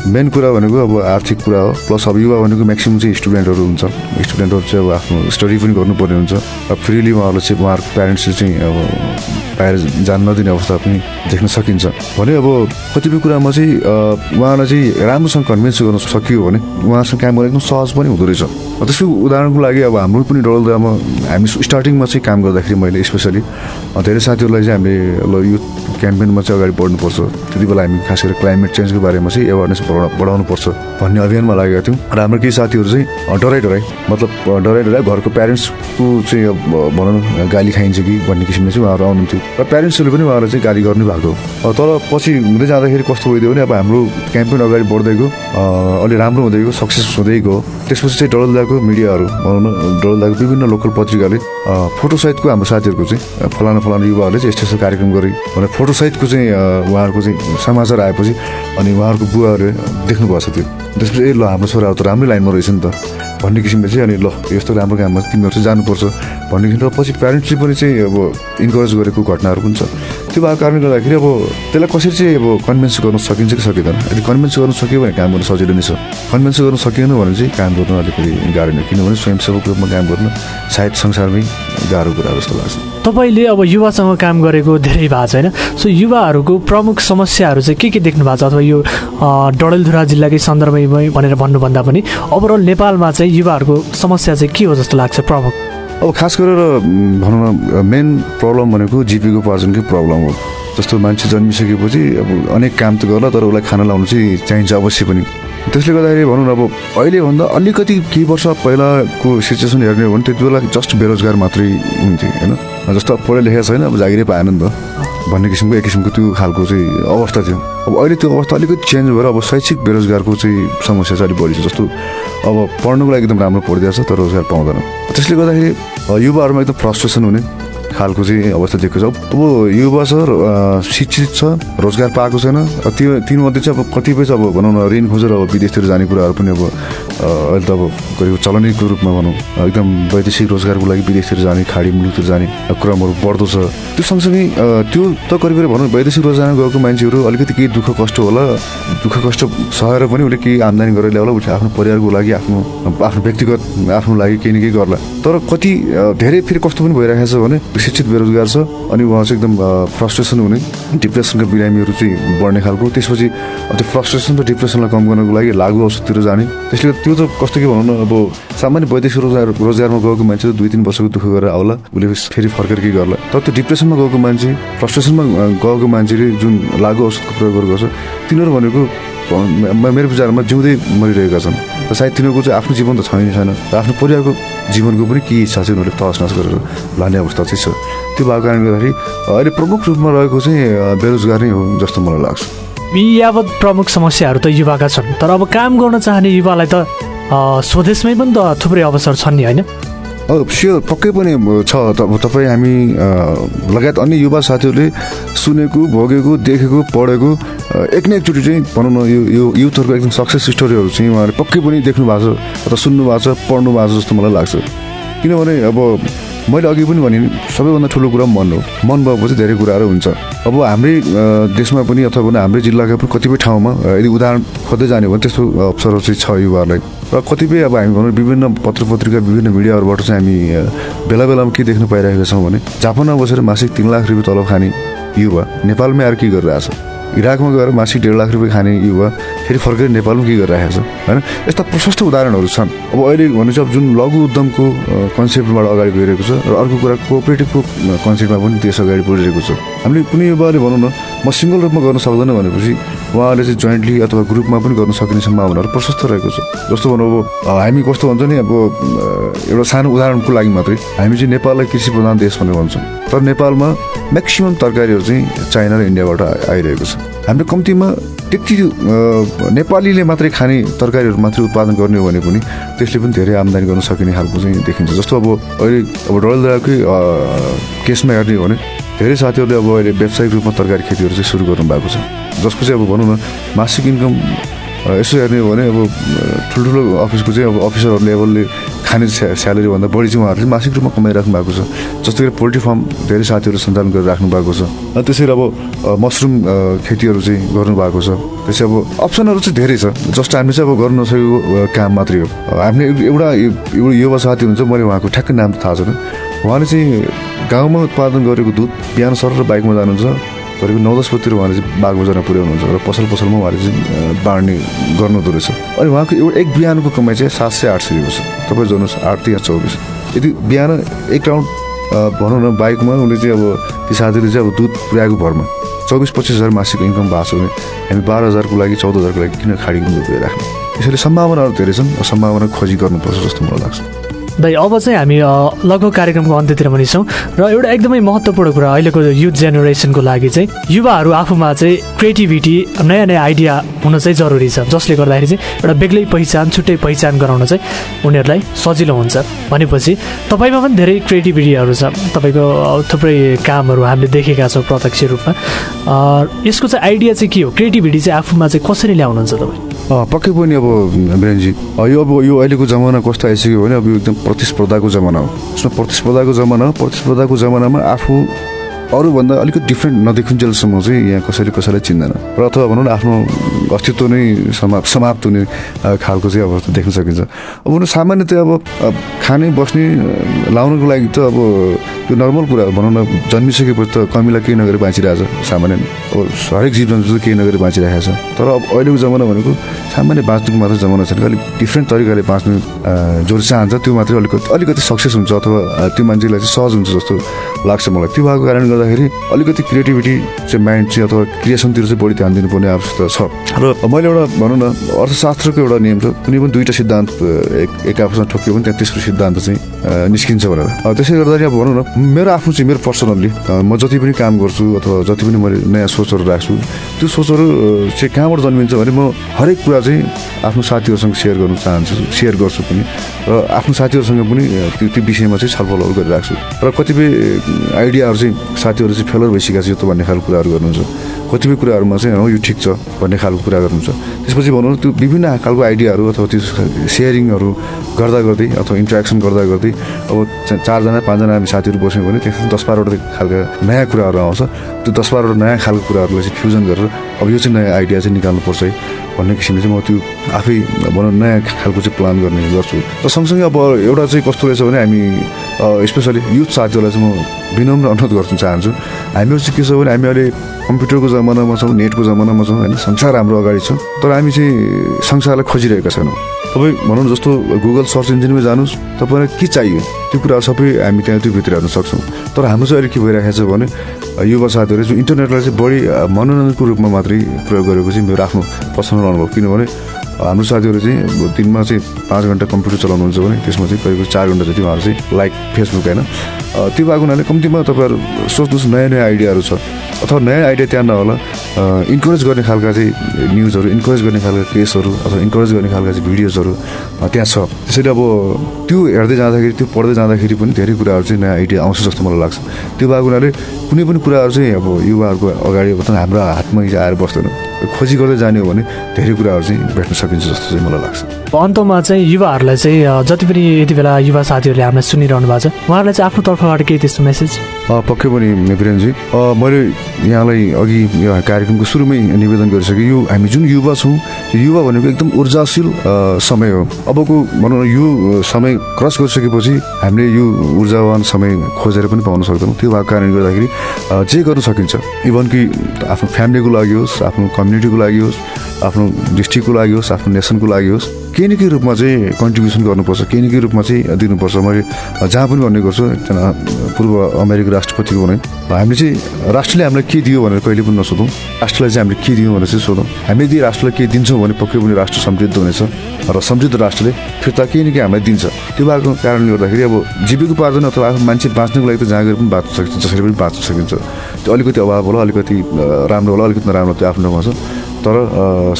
मेन कुरा भनेको अब आर्थिक कुरा हो प्लस अब युवा भनेको म्याक्सिमम् चाहिँ स्टुडेन्टहरू हुन्छ। स्टुडेन्टहरू चाहिँ अब आफ्नो स्टडी पनि गर्नुपर्ने हुन्छ। अब फ्रिली उहाँहरूले चाहिँ उहाँहरूको प्यारेन्ट्सले चाहिँ अब बाहिर जान नदिने अवस्था पनि देख्न सकिन्छ। भने अब कतिपय कुरामा चाहिँ उहाँलाई चाहिँ राम्रोसँग कन्भिन्स गर्न सकियो भने उहाँसँग काम गर्न एकदम सहज पनि हुँदो रहेछ। त्यसको उदाहरणको लागि अब हाम्रो पनि डलदामा हामी स्टार्टिङमा चाहिँ काम गर्दाखेरि मैले स्पेसली धेरै साथीहरूलाई चाहिँ हामीले ल युथ क्याम्पेनमा चाहिँ अगाडि बढ्नुपर्छ। त्यति बेला हामी खास गरेर क्लाइमेट चेन्जको बारेमा चाहिँ एवारनेस बढाउनुपर्छ भन्ने अभियानमा लागेका थियौँ। र हाम्रो केही साथीहरू चाहिँ डराइ डराइ मतलब डराइ डराइ घरको प्यारेन्ट्सको चाहिँ भनौँ न गाली खाइन्छ कि भन्ने किसिमले चाहिँ उहाँहरू आउनुहुन्थ्यो। र प्यारेन्ट्सहरूले पनि उहाँहरूलाई चाहिँ गाली गर्नु भएको तर पछि हुँदै जाँदाखेरि कस्तो भइदियो भने अब हाम्रो क्याम्पेन अगाडि बढ्दै गयो। अलि राम्रो हुँदै गयो सक्सेस हुँदै गयो। त्यसपछि चाहिँ डरलदाको मिडियाहरू भनौँ न डरलदाको विभिन्न लोकल पत्रिकाले फोटोसहितको हाम्रो साथीहरूको चाहिँ फलाना फलाना युवाहरूले चाहिँ यस्तो यस्तो कार्यक्रम गरे भनेर फोटोसहितको चाहिँ उहाँहरूको चाहिँ समाचार आएपछि अनि उहाँहरूको बुवाहरूले देख्नु भएको छ त्यो। त्यसपछि ए ल हाम्रो छोराहरू त राम्रै लाइनमा रहेछ नि त भन्ने किसिमले चाहिँ अनि ल यस्तो राम्रो काममा तिमीहरू चाहिँ जानुपर्छ भन्ने किसिमले। पछि प्यारेन्ट्सले पनि चाहिँ अब इन्करेज गरेको घटनाहरू पनि छ। त्यो भएको कारणले गर्दाखेरि अब त्यसलाई कसरी चाहिँ अब कन्भिन्स गर्न सकिन्छ कि सकिँदैन? यदि कन्भिन्स गर्न सक्यो भने काम गर्न सजिलो नै छ। कन्भिन्स गर्न सकिएन भने चाहिँ काम गर्नु अलिकति गाह्रो नै किनभने स्वयंसेवक रूपमा काम गर्न सायद संसारमै गाह्रो कुरा जस्तो लाग्छ। तपाईँले अब युवासँग काम गरेको धेरै भएको छ होइन? सो युवाहरूको प्रमुख समस्याहरू चाहिँ के के देख्नु भएको छ? अथवा यो डडेलधुरा जिल्लाकै सन्दर्भमै भनेर भन्नुभन्दा पनि ओभरअल नेपालमा चाहिँ युवाहरूको समस्या चाहिँ के हो जस्तो लाग्छ प्रमुख? अब खास गरेर भनौँ न मेन प्रब्लम भनेको जीपीको उपार्जनकै प्रब्लम हो। जस्तो मान्छे जन्मिसकेपछि अब अनेक काम त गर्ला तर उसलाई खाना लाउनु चाहिँ चाहिन्छ अवश्य पनि। त्यसले गर्दाखेरि भनौँ न अब अहिलेभन्दा अलिकति केही वर्ष पहिलाको सिचुएसन हेर्ने हो भने त्यति बेला जस्ट बेरोजगार मात्रै हुन्थ्यो होइन? जस्तो अब पढे लेखेको छैन अब जागिरै पाएन नि त। भन्ने किसिमको एक किसिमको त्यो खालको चाहिँ अवस्था थियो। अब अहिले त्यो अवस्था अलिकति चेन्ज भएर अब शैक्षिक बेरोजगारको चाहिँ समस्या चाहिँ अलिक बढी छ। जस्तो अब पढ्नुको लागि एकदम राम्रो पढिदिएको छ तर रोजगार पाउँदैन। त्यसले गर्दाखेरि युवाहरूमा एकदम फ्रस्ट्रेसन हुने। खालको चाहिँ अवस्था देखेको छ। अब युवा छ शिक्षित छ रोजगार पाएको छैन त्यो तीमध्ये चाहिँ अब कतिपय चाहिँ अब भनौँ न ऋण खोजेर अब विदेशतिर जाने कुराहरू पनि अब अहिले त अब करिब चलनीको रूपमा भनौँ एकदम वैदेशिक रोजगारको लागि विदेशतिर जाने खाडी मुलुकतिर जाने क्रमहरू बढ्दो छ। त्यो सँगसँगै त्यो त करिब भनौँ वैदेशिक रोजगारमा गएको मान्छेहरू अलिकति केही दुःख कष्ट होला दुःख कष्ट सहेर पनि उसले केही आम्दानी गरेर ल्याउला उसले आफ्नो परिवारको लागि आफ्नो आफ्नो व्यक्तिगत आफ्नो लागि केही न केही गर्ला। तर कति धेरै फेरि कस्तो पनि भइरहेको छ भने शिक्षित बेरोजगार छ अनि उहाँ चाहिँ एकदम फ्रस्ट्रेसन हुने डिप्रेसनका बिरामीहरू चाहिँ बढ्ने खालको त्यसपछि त्यो फ्रस्ट्रेसन र डिप्रेसनलाई कम गर्नको लागि लागु औषधतिर जाने। त्यसले त्यो त कस्तो के भनौँ न अब सामान्य वैदेशिक रोजगार रोजगारमा गएको मान्छे दुई तिन वर्षको दुःख गरेर आउला उसले फेरि फर्केर के गर्ला। तर त्यो डिप्रेसनमा गएको मान्छे फ्रस्ट्रेसनमा गएको मान्छेले जुन लागु औषधको प्रयोग गरेको छ तिनीहरू भनेको मेरो विचारमा जिउँदै मरिरहेका छन्। र सायद तिनीहरूको चाहिँ आफ्नो जीवन त छैन छैन। र आफ्नो परिवारको जीवनको पनि के इच्छा चाहिँ उनीहरूले तहस गरेर लाने अवस्था चाहिँ छ। त्यो भएको कारणले गर्दाखेरि अहिले प्रमुख रूपमा रहेको चाहिँ बेरोजगार नै हो जस्तो मलाई लाग्छ। यावत प्रमुख समस्याहरू त युवाका छन् तर अब काम गर्न चाहने युवालाई त स्वदेशमै पनि त थुप्रै अवसर छन् नि होइन? स्योर पक्कै पनि छ तपाईँ हामी लगायत अन्य युवा साथीहरूले सुनेको भोगेको देखेको पढेको एक न एकचोटि चाहिँ भनौँ न यो यो युथहरूको एकदम सक्सेस स्टोरीहरू चाहिँ उहाँहरूले पक्कै पनि देख्नु भएको छ अथवा सुन्नु भएको छ पढ्नु भएको छ जस्तो मलाई लाग्छ। किनभने अब मैले अघि पनि भने सबैभन्दा ठुलो कुरा मन हो। मन भएपछि धेरै कुराहरू हुन्छ। अब हाम्रै देशमा पनि अथवा हाम्रै जिल्लाका पनि कतिपय ठाउँमा यदि उदाहरण खोज्दै जाने हो भने त्यस्तो अवसरहरू चाहिँ छ युवाहरूलाई। र कतिपय अब हामी भनौँ विभिन्न पत्र पत्रिका विभिन्न मिडियाहरूबाट चाहिँ हामी बेला बेलामा के देख्न पाइरहेका छौँ भने जापानमा बसेर मासिक तिन लाख रुपियाँ तलब खाने युवा नेपालमै आएर के गरिरहेछ? इराकमा गएर मासिक डेढ लाख रुपियाँ खाने युवा फेरि फर्केर नेपालमा के गरिरहेको छ? होइन? यस्ता प्रशस्त उदाहरणहरू छन्। अब अहिले भने अब जुन लघु उद्यमको कन्सेप्टबाट अगाडि गइरहेको छ र अर्को कुरा कोअपरेटिभको कन्सेप्टमा पनि देश अगाडि बढिरहेको छ। हामीले कुनै युवाले भनौँ न म सिङ्गल रूपमा गर्न सक्दैन भनेपछि उहाँले चाहिँ जोइन्टली अथवा ग्रुपमा पनि गर्न सक्ने सम्भावनाहरू प्रशस्त रहेको छ। जस्तो भनौँ अब हामी कस्तो भन्छ नि अब एउटा सानो उदाहरणको लागि मात्रै हामी चाहिँ नेपाललाई कृषि प्रधान देश भनेर भन्छौँ। तर नेपालमा म्याक्सिमम् तरकारीहरू चाहिँ चाइना र इन्डियाबाट आइरहेको छ। हामीले कम्तीमा त्यति नेपालीले मात्रै खाने तरकारीहरू मात्रै उत्पादन गर्ने हो भने पनि त्यसले पनि धेरै आम्दानी गर्न सकिने खालको चाहिँ देखिन्छ। जस्तो अब अहिले अब डडेलधुराकै केसमा हेर्ने हो भने धेरै साथीहरूले अब अहिले व्यावसायिक रूपमा तरकारी खेतीहरू चाहिँ सुरु गर्नु भएको छ। जसको चाहिँ अब भनौँ न मासिक इन्कम यसो हेर्ने हो भने अब ठुल्ठुलो अफिसको चाहिँ अब अफिसर लेभलले खाने स्या- स्यालेरीभन्दा बढी चाहिँ उहाँहरूले मासिक रूपमा कमाइराख्नु भएको छ। जस्तै गरी पोल्ट्री फार्म धेरै साथीहरू सञ्चालन गरेर राख्नु भएको छ। त्यसरी अब मसरुम खेतीहरू चाहिँ गर्नुभएको छ। त्यसै अब अप्सनहरू चाहिँ धेरै छ। जस्ट हामीले चाहिँ अब गर्न नसकेको काम मात्रै हो। हामीले एउटा युवा साथी हुनुहुन्छ मैले उहाँको ठ्याक्कै नाम थाहा छैन। उहाँले चाहिँ गाउँमा उत्पादन गरेको दुध बिहान सर र बाइकमा जानुहुन्छ। करिब नौ दस बजीतिर उहाँले चाहिँ बाग बजारमा पुर्याउनुहुन्छ र पसल पसलमा उहाँले चाहिँ बाँड्ने गर्नुहुँदो रहेछ अनि उहाँको एउटा एक बिहानको कमाइ चाहिँ सात सय आठ सय रुपियाँ छ। तपाईँ जानुहोस् आठ तिन चौबिस। यदि बिहान एक राउन्ड भनौँ न बाइकमा उसले चाहिँ अब ती साथीले चाहिँ अब दुध पुर्याएको भरमा चौबिस पच्चिस हजार मासिक इन्कम भएको छ भने हामी बाह्र हजारको लागि चौध हजारको लागि किन खाडी दुध राख्ने यसरी सम्भावनाहरू धेरै छन् सम्भावना खोजी गर्नुपर्छ जस्तो मलाई लाग्छ। दाइ अब चाहिँ हामी लगभग कार्यक्रमको अन्त्यतिर पनि छौँ। र एउटा एकदमै महत्त्वपूर्ण कुरा अहिलेको युथ जेनेरेसनको लागि चाहिँ युवाहरू आफूमा चाहिँ क्रिएटिभिटी नयाँ नयाँ आइडिया हुन चाहिँ जरुरी छ। जसले गर्दाखेरि चाहिँ एउटा बेग्लै पहिचान छुट्टै पहिचान गराउन चाहिँ उनीहरूलाई सजिलो हुन्छ। भनेपछि तपाईँमा पनि धेरै क्रिएटिभिटीहरू छ। तपाईँको थुप्रै कामहरू हामीले देखेका छौँ प्रत्यक्ष रूपमा। यसको चाहिँ आइडिया चाहिँ के हो? क्रिएटिभिटी चाहिँ आफूमा चाहिँ कसरी ल्याउनुहुन्छ तपाईँ? पक्कै पनि अब बिरेनजी यो अब यो अहिलेको जमाना कस्तो आइसक्यो भने अब एकदम प्रतिस्पर्धाको जमाना हो। यसमा प्रतिस्पर्धाको जमाना हो प्रतिस्पर्धाको जमानामा आफू अरूभन्दा अलिकति डिफ्रेन्ट नदेखुन्जेलसम्म चाहिँ यहाँ कसैले कसैलाई चिन्दैन। र अथवा भनौँ न आफ्नो अस्तित्व नै समा समाप्त हुने खालको चाहिँ अवस्था देख्न सकिन्छ। अब हुन सामान्यतया अब खाने बस्ने लाउनको लागि त अब त्यो नर्मल कुरा। भनौँ न जन्मिसकेपछि त कमीलाई केही नगरी बाँचिरहेछ सामान्य। अब हरेक जीव जन्तु चाहिँ केही नगरी बाँचिरहेको छ तर अब अहिलेको जमाना भनेको सामान्य बाँच्नुको मात्र जमाना छैन अलिक डिफ्रेन्ट तरिकाले बाँच्नु जो चाहन्छ। त्यो मात्रै अलिकति अलिकति सक्सेस हुन्छ अथवा त्यो मान्छेलाई चाहिँ सहज हुन्छ जस्तो लाग्छ मलाई। त्यो भएको कारणले गर्दाखेरि अलिकति क्रिएटिभिटी चाहिँ माइन्ड चाहिँ अथवा क्रिएसनतिर चाहिँ बढी ध्यान दिनुपर्ने आवश्यकता छ। र मैले एउटा भनौँ न अर्थशास्त्रको एउटा नियम छ कुनै पनि दुईवटा सिद्धान्त एक आपसमा ठोकियो भने त्यहाँ तेस्रो सिद्धान्त चाहिँ निस्किन्छ भनेर। त्यसै गर्दाखेरि अब भनौँ न मेरो आफ्नो चाहिँ मेरो पर्सनल्ली म जति पनि काम गर्छु अथवा जति पनि मैले नयाँ सोचहरू राख्छु त्यो सोचहरू चाहिँ कहाँबाट जन्मिन्छ भने म हरेक कुरा चाहिँ आफ्नो साथीहरूसँग सेयर गर्न चाहन्छु सेयर गर्छु पनि। र आफ्नो साथीहरूसँग पनि त्यो त्यो विषयमा चाहिँ छलफलहरू गरिरहेको र कतिपय आइडियाहरू चाहिँ साथीहरू चाहिँ फेलर भइसकेको छ यो त भन्ने खालको कुराहरू गर्नुहुन्छ। कतिपय कुराहरूमा चाहिँ हो यो ठिक छ भन्ने खालको कुरा गर्नुहुन्छ। त्यसपछि भनौँ त्यो विभिन्न खालको आइडियाहरू अथवा त्यो सेयरिङहरू गर्दा गर्दै अथवा इन्ट्रेक्सन गर्दा गर्दै अब चारजना पाँचजना हामी साथीहरू बस्यौँ भने त्यसमा दस बाह्रवटा खालका नयाँ कुराहरू आउँछ। त्यो दस बाह्रवटा नयाँ खालको कुराहरूलाई चाहिँ फ्युजन गरेर अब यो चाहिँ नयाँ आइडिया चाहिँ निकाल्नुपर्छ है भन्ने किसिमले चाहिँ म त्यो आफै भनौँ नयाँ खालको चाहिँ प्लान गर्ने गर्छु। र सँगसँगै अब एउटा चाहिँ कस्तो रहेछ भने हामी स्पेसली युथ साथीहरूलाई चाहिँ म विनम्र अनुरोध गर्न चाहन्छु। हामीहरू चाहिँ के छ भने हामी अहिले कम्प्युटरको जमानामा छौँ नेटको जमानामा छौँ होइन संसार हाम्रो अगाडि छ। तर हामी चाहिँ संसारलाई खोजिरहेका छैनौँ। तपाईँ भनौँ जस्तो गुगल सर्च इन्जिनमै जानुहोस् तपाईँलाई के चाहियो त्यो कुराहरू सबै हामी त्यहाँ त्यो भित्र हेर्न सक्छौँ। तर हाम्रो चाहिँ अहिले के भइरहेको छ भने युवा साथीहरूले चाहिँ इन्टरनेटलाई चाहिँ बढी मनोरञ्जनको रूपमा मात्रै प्रयोग गरेको चाहिँ मेरो आफ्नो पर्सनल अनुभव। किनभने हाम्रो साथीहरू चाहिँ दिनमा चाहिँ पाँच घन्टा कम्प्युटर चलाउनुहुन्छ भने त्यसमा चाहिँ करिब चार घन्टा जति उहाँहरू चाहिँ लाइक फेसबुक होइन। त्यो भएको हुनाले कम्तीमा तपाईँहरू सोच्नुहोस् नयाँ नयाँ आइडियाहरू छ। अथवा नयाँ आइडिया त्यहाँ नहोला। इन्करेज गर्ने खालका चाहिँ न्युजहरू इन्करेज गर्ने खालका केसहरू अथवा इन्करेज गर्ने खालका चाहिँ भिडियोजहरू त्यहाँ छ। त्यसैले अब त्यो हेर्दै जाँदाखेरि त्यो पढ्दै जाँदाखेरि पनि धेरै कुराहरू चाहिँ नयाँ आइडिया आउँछ जस्तो मलाई लाग्छ। त्यो भएको हुनाले कुनै पनि कुराहरू चाहिँ अब युवाहरूको अगाडि हाम्रो हातमा आएर बस्दैन। खोजी गर्दै जाने हो भने धेरै कुराहरू चाहिँ भेट्न सकिन्छ जस्तो चाहिँ मलाई लाग्छ। अन्तमा चाहिँ युवाहरूलाई चाहिँ जति पनि यति बेला युवा साथीहरूले हामीलाई सुनिरहनु भएको छ उहाँहरूलाई चाहिँ आफ्नो तर्फबाट केही त्यस्तो मेसेज पक्कै पनि वीरेनजी अ, मैले यहाँलाई अघि यो कार्यक्रमको सुरुमै निवेदन गरिसकेँ यो हामी जुन युवा छौँ युवा भनेको एकदम ऊर्जाशील समय हो। अबको भनौँ न यो समय क्रस गरिसकेपछि हामीले यो ऊर्जावान समय खोजेर पनि पाउन सक्दैनौँ। त्यो भएको कारणले गर्दाखेरि जे गर्न सकिन्छ इभन कि आफ्नो फ्यामिलीको लागि होस् आफ्नो कम्युनिटीको लागि होस् आफ्नो डिस्ट्रिक्टको लागि होस् आफ्नो नेसनको लागि होस् केही न केही रूपमा चाहिँ कन्ट्रिब्युसन गर्नुपर्छ केही न केही रूपमा चाहिँ दिनुपर्छ। मैले जहाँ पनि भन्ने गर्छु एकजना पूर्व अमेरिकी राष्ट्रपतिको भने हामीले चाहिँ राष्ट्रले हामीलाई के दियो भनेर कहिले पनि नसोधौँ। राष्ट्रलाई चाहिँ हामीले के दियौँ भनेर चाहिँ सोधौँ। हामीले यदि राष्ट्रलाई के दिन्छौँ भने पक्कै पनि राष्ट्र समृद्ध हुनेछ र समृद्ध राष्ट्रले फिर्ता केही न केही हामीलाई दिन्छ। त्यो भएको कारणले गर्दाखेरि अब जीविकोपार्जन अथवा आफ्नो मान्छे बाँच्नुको लागि त जहाँ गएर पनि बाँच्न सकिन्छ जसरी पनि बाँच्न सकिन्छ। त्यो अलिकति अभाव होला अलिकति राम्रो होला अलिकति नराम्रो त्यो आफ्नो ठाउँमा छ तर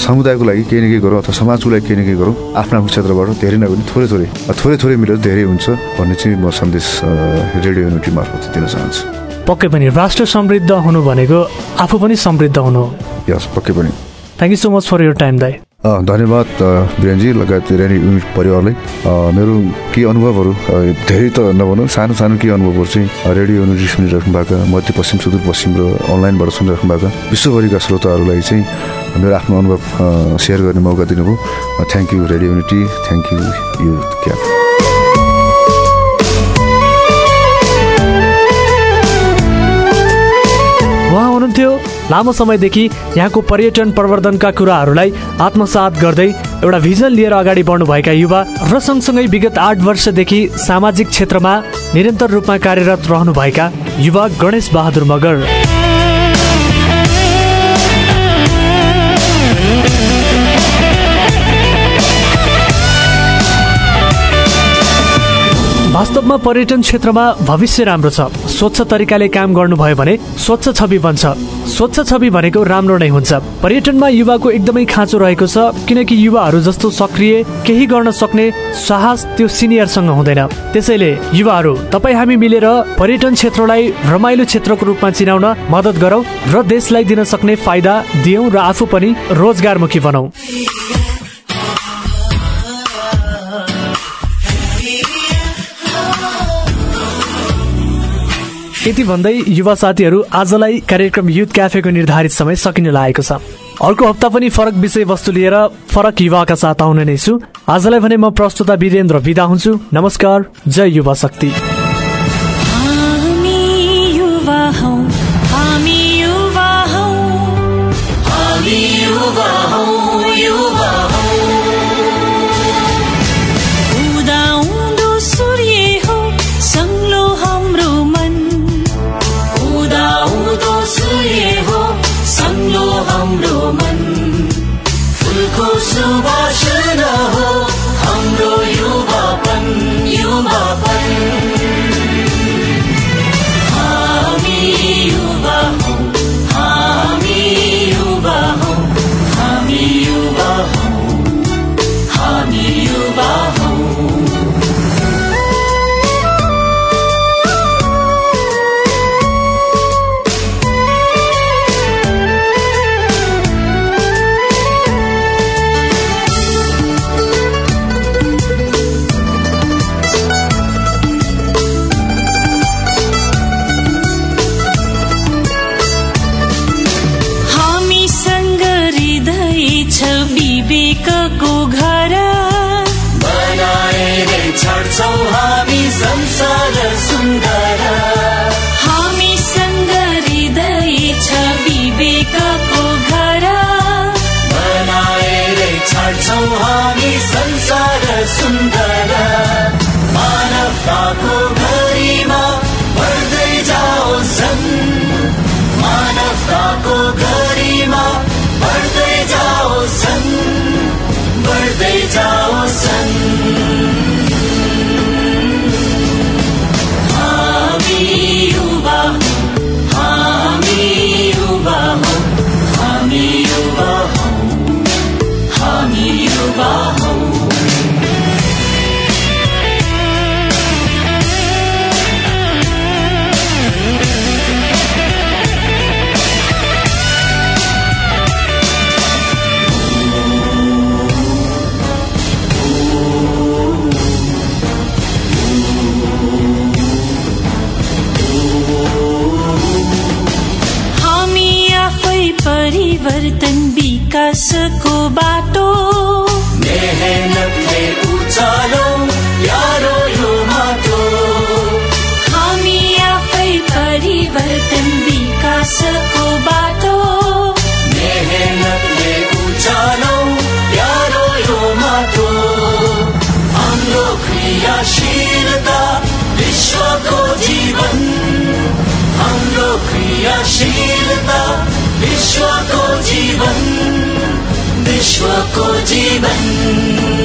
समुदायको लागि केही न केही गरौँ अथवा समाजको लागि केही न केही गरौँ। आफ्नो आफ्नो क्षेत्रबाट धेरै नभए पनि थोरै थोरै थोरै थोरै मिलेर धेरै हुन्छ भन्ने चाहिँ म सन्देश रेडियो युनिटी मार्फत दिन चाहन्छु। पक्कै पनि राष्ट्र समृद्ध हुनु भनेको आफू पनि समृद्ध हुनु हो। यस पक्कै पनि। Thank you so much for your time दाई धन्यवाद अ, वीरेनजी लगायत युनिट परिवारलाई। मेरो केही अनुभवहरू धेरै त नभनौँ सानो सानो केही अनुभवहरू चाहिँ रेडियो युनिटी सुनिराख्नुभएका मध्यपश्चिम सुदूरपश्चिम र अनलाइनबाट सुनिराख्नुभएका विश्वभरिका श्रोताहरूलाई चाहिँ मेरो आफ्नो अनुभव सेयर गर्ने मौका दिनुभयो। Thank you radio Unity thank you you क्याप। लामो समयदेखि यहाँको पर्यटन प्रवर्धनका कुराहरूलाई आत्मसात गर्दै एउटा भिजन लिएर अगाडि बढ्नुभएका युवा र सँगसँगै विगत आठ वर्षदेखि सामाजिक क्षेत्रमा निरन्तर रूपमा कार्यरत रहनुभएका युवा गणेश बहादुर मगर। वास्तवमा पर्यटन क्षेत्रमा भविष्य राम्रो छ। स्वच्छ तरिकाले काम गर्नुभयो भने स्वच्छ छवि बन्छ। स्वच्छ छवि भनेको राम्रो नै हुन्छ। पर्यटनमा युवाको एकदमै खाँचो रहेको छ किनकि युवाहरू जस्तो सक्रिय केही गर्न सक्ने साहस त्यो सिनियरसँग हुँदैन। त्यसैले युवाहरू तपाईँ हामी मिलेर पर्यटन क्षेत्रलाई रमाइलो क्षेत्रको रूपमा चिनाउन मद्दत गरौँ र देशलाई दिन सक्ने फाइदा दियौँ र आफू पनि रोजगारमुखी बनौँ। यति भन्दै युवा साथीहरू आजलाई कार्यक्रम युथ क्याफेको निर्धारित समय सकिन लागेको छ। अर्को हप्ता पनि फरक विषयवस्तु लिएर फरक युवाका साथ आउने नै छु। आजलाई भने म प्रस्तुता वीरेन्द्र विदा हुन्छु। नमस्कार। जय युवा शक्ति। विश्वको जीवन विश्वको जीवन।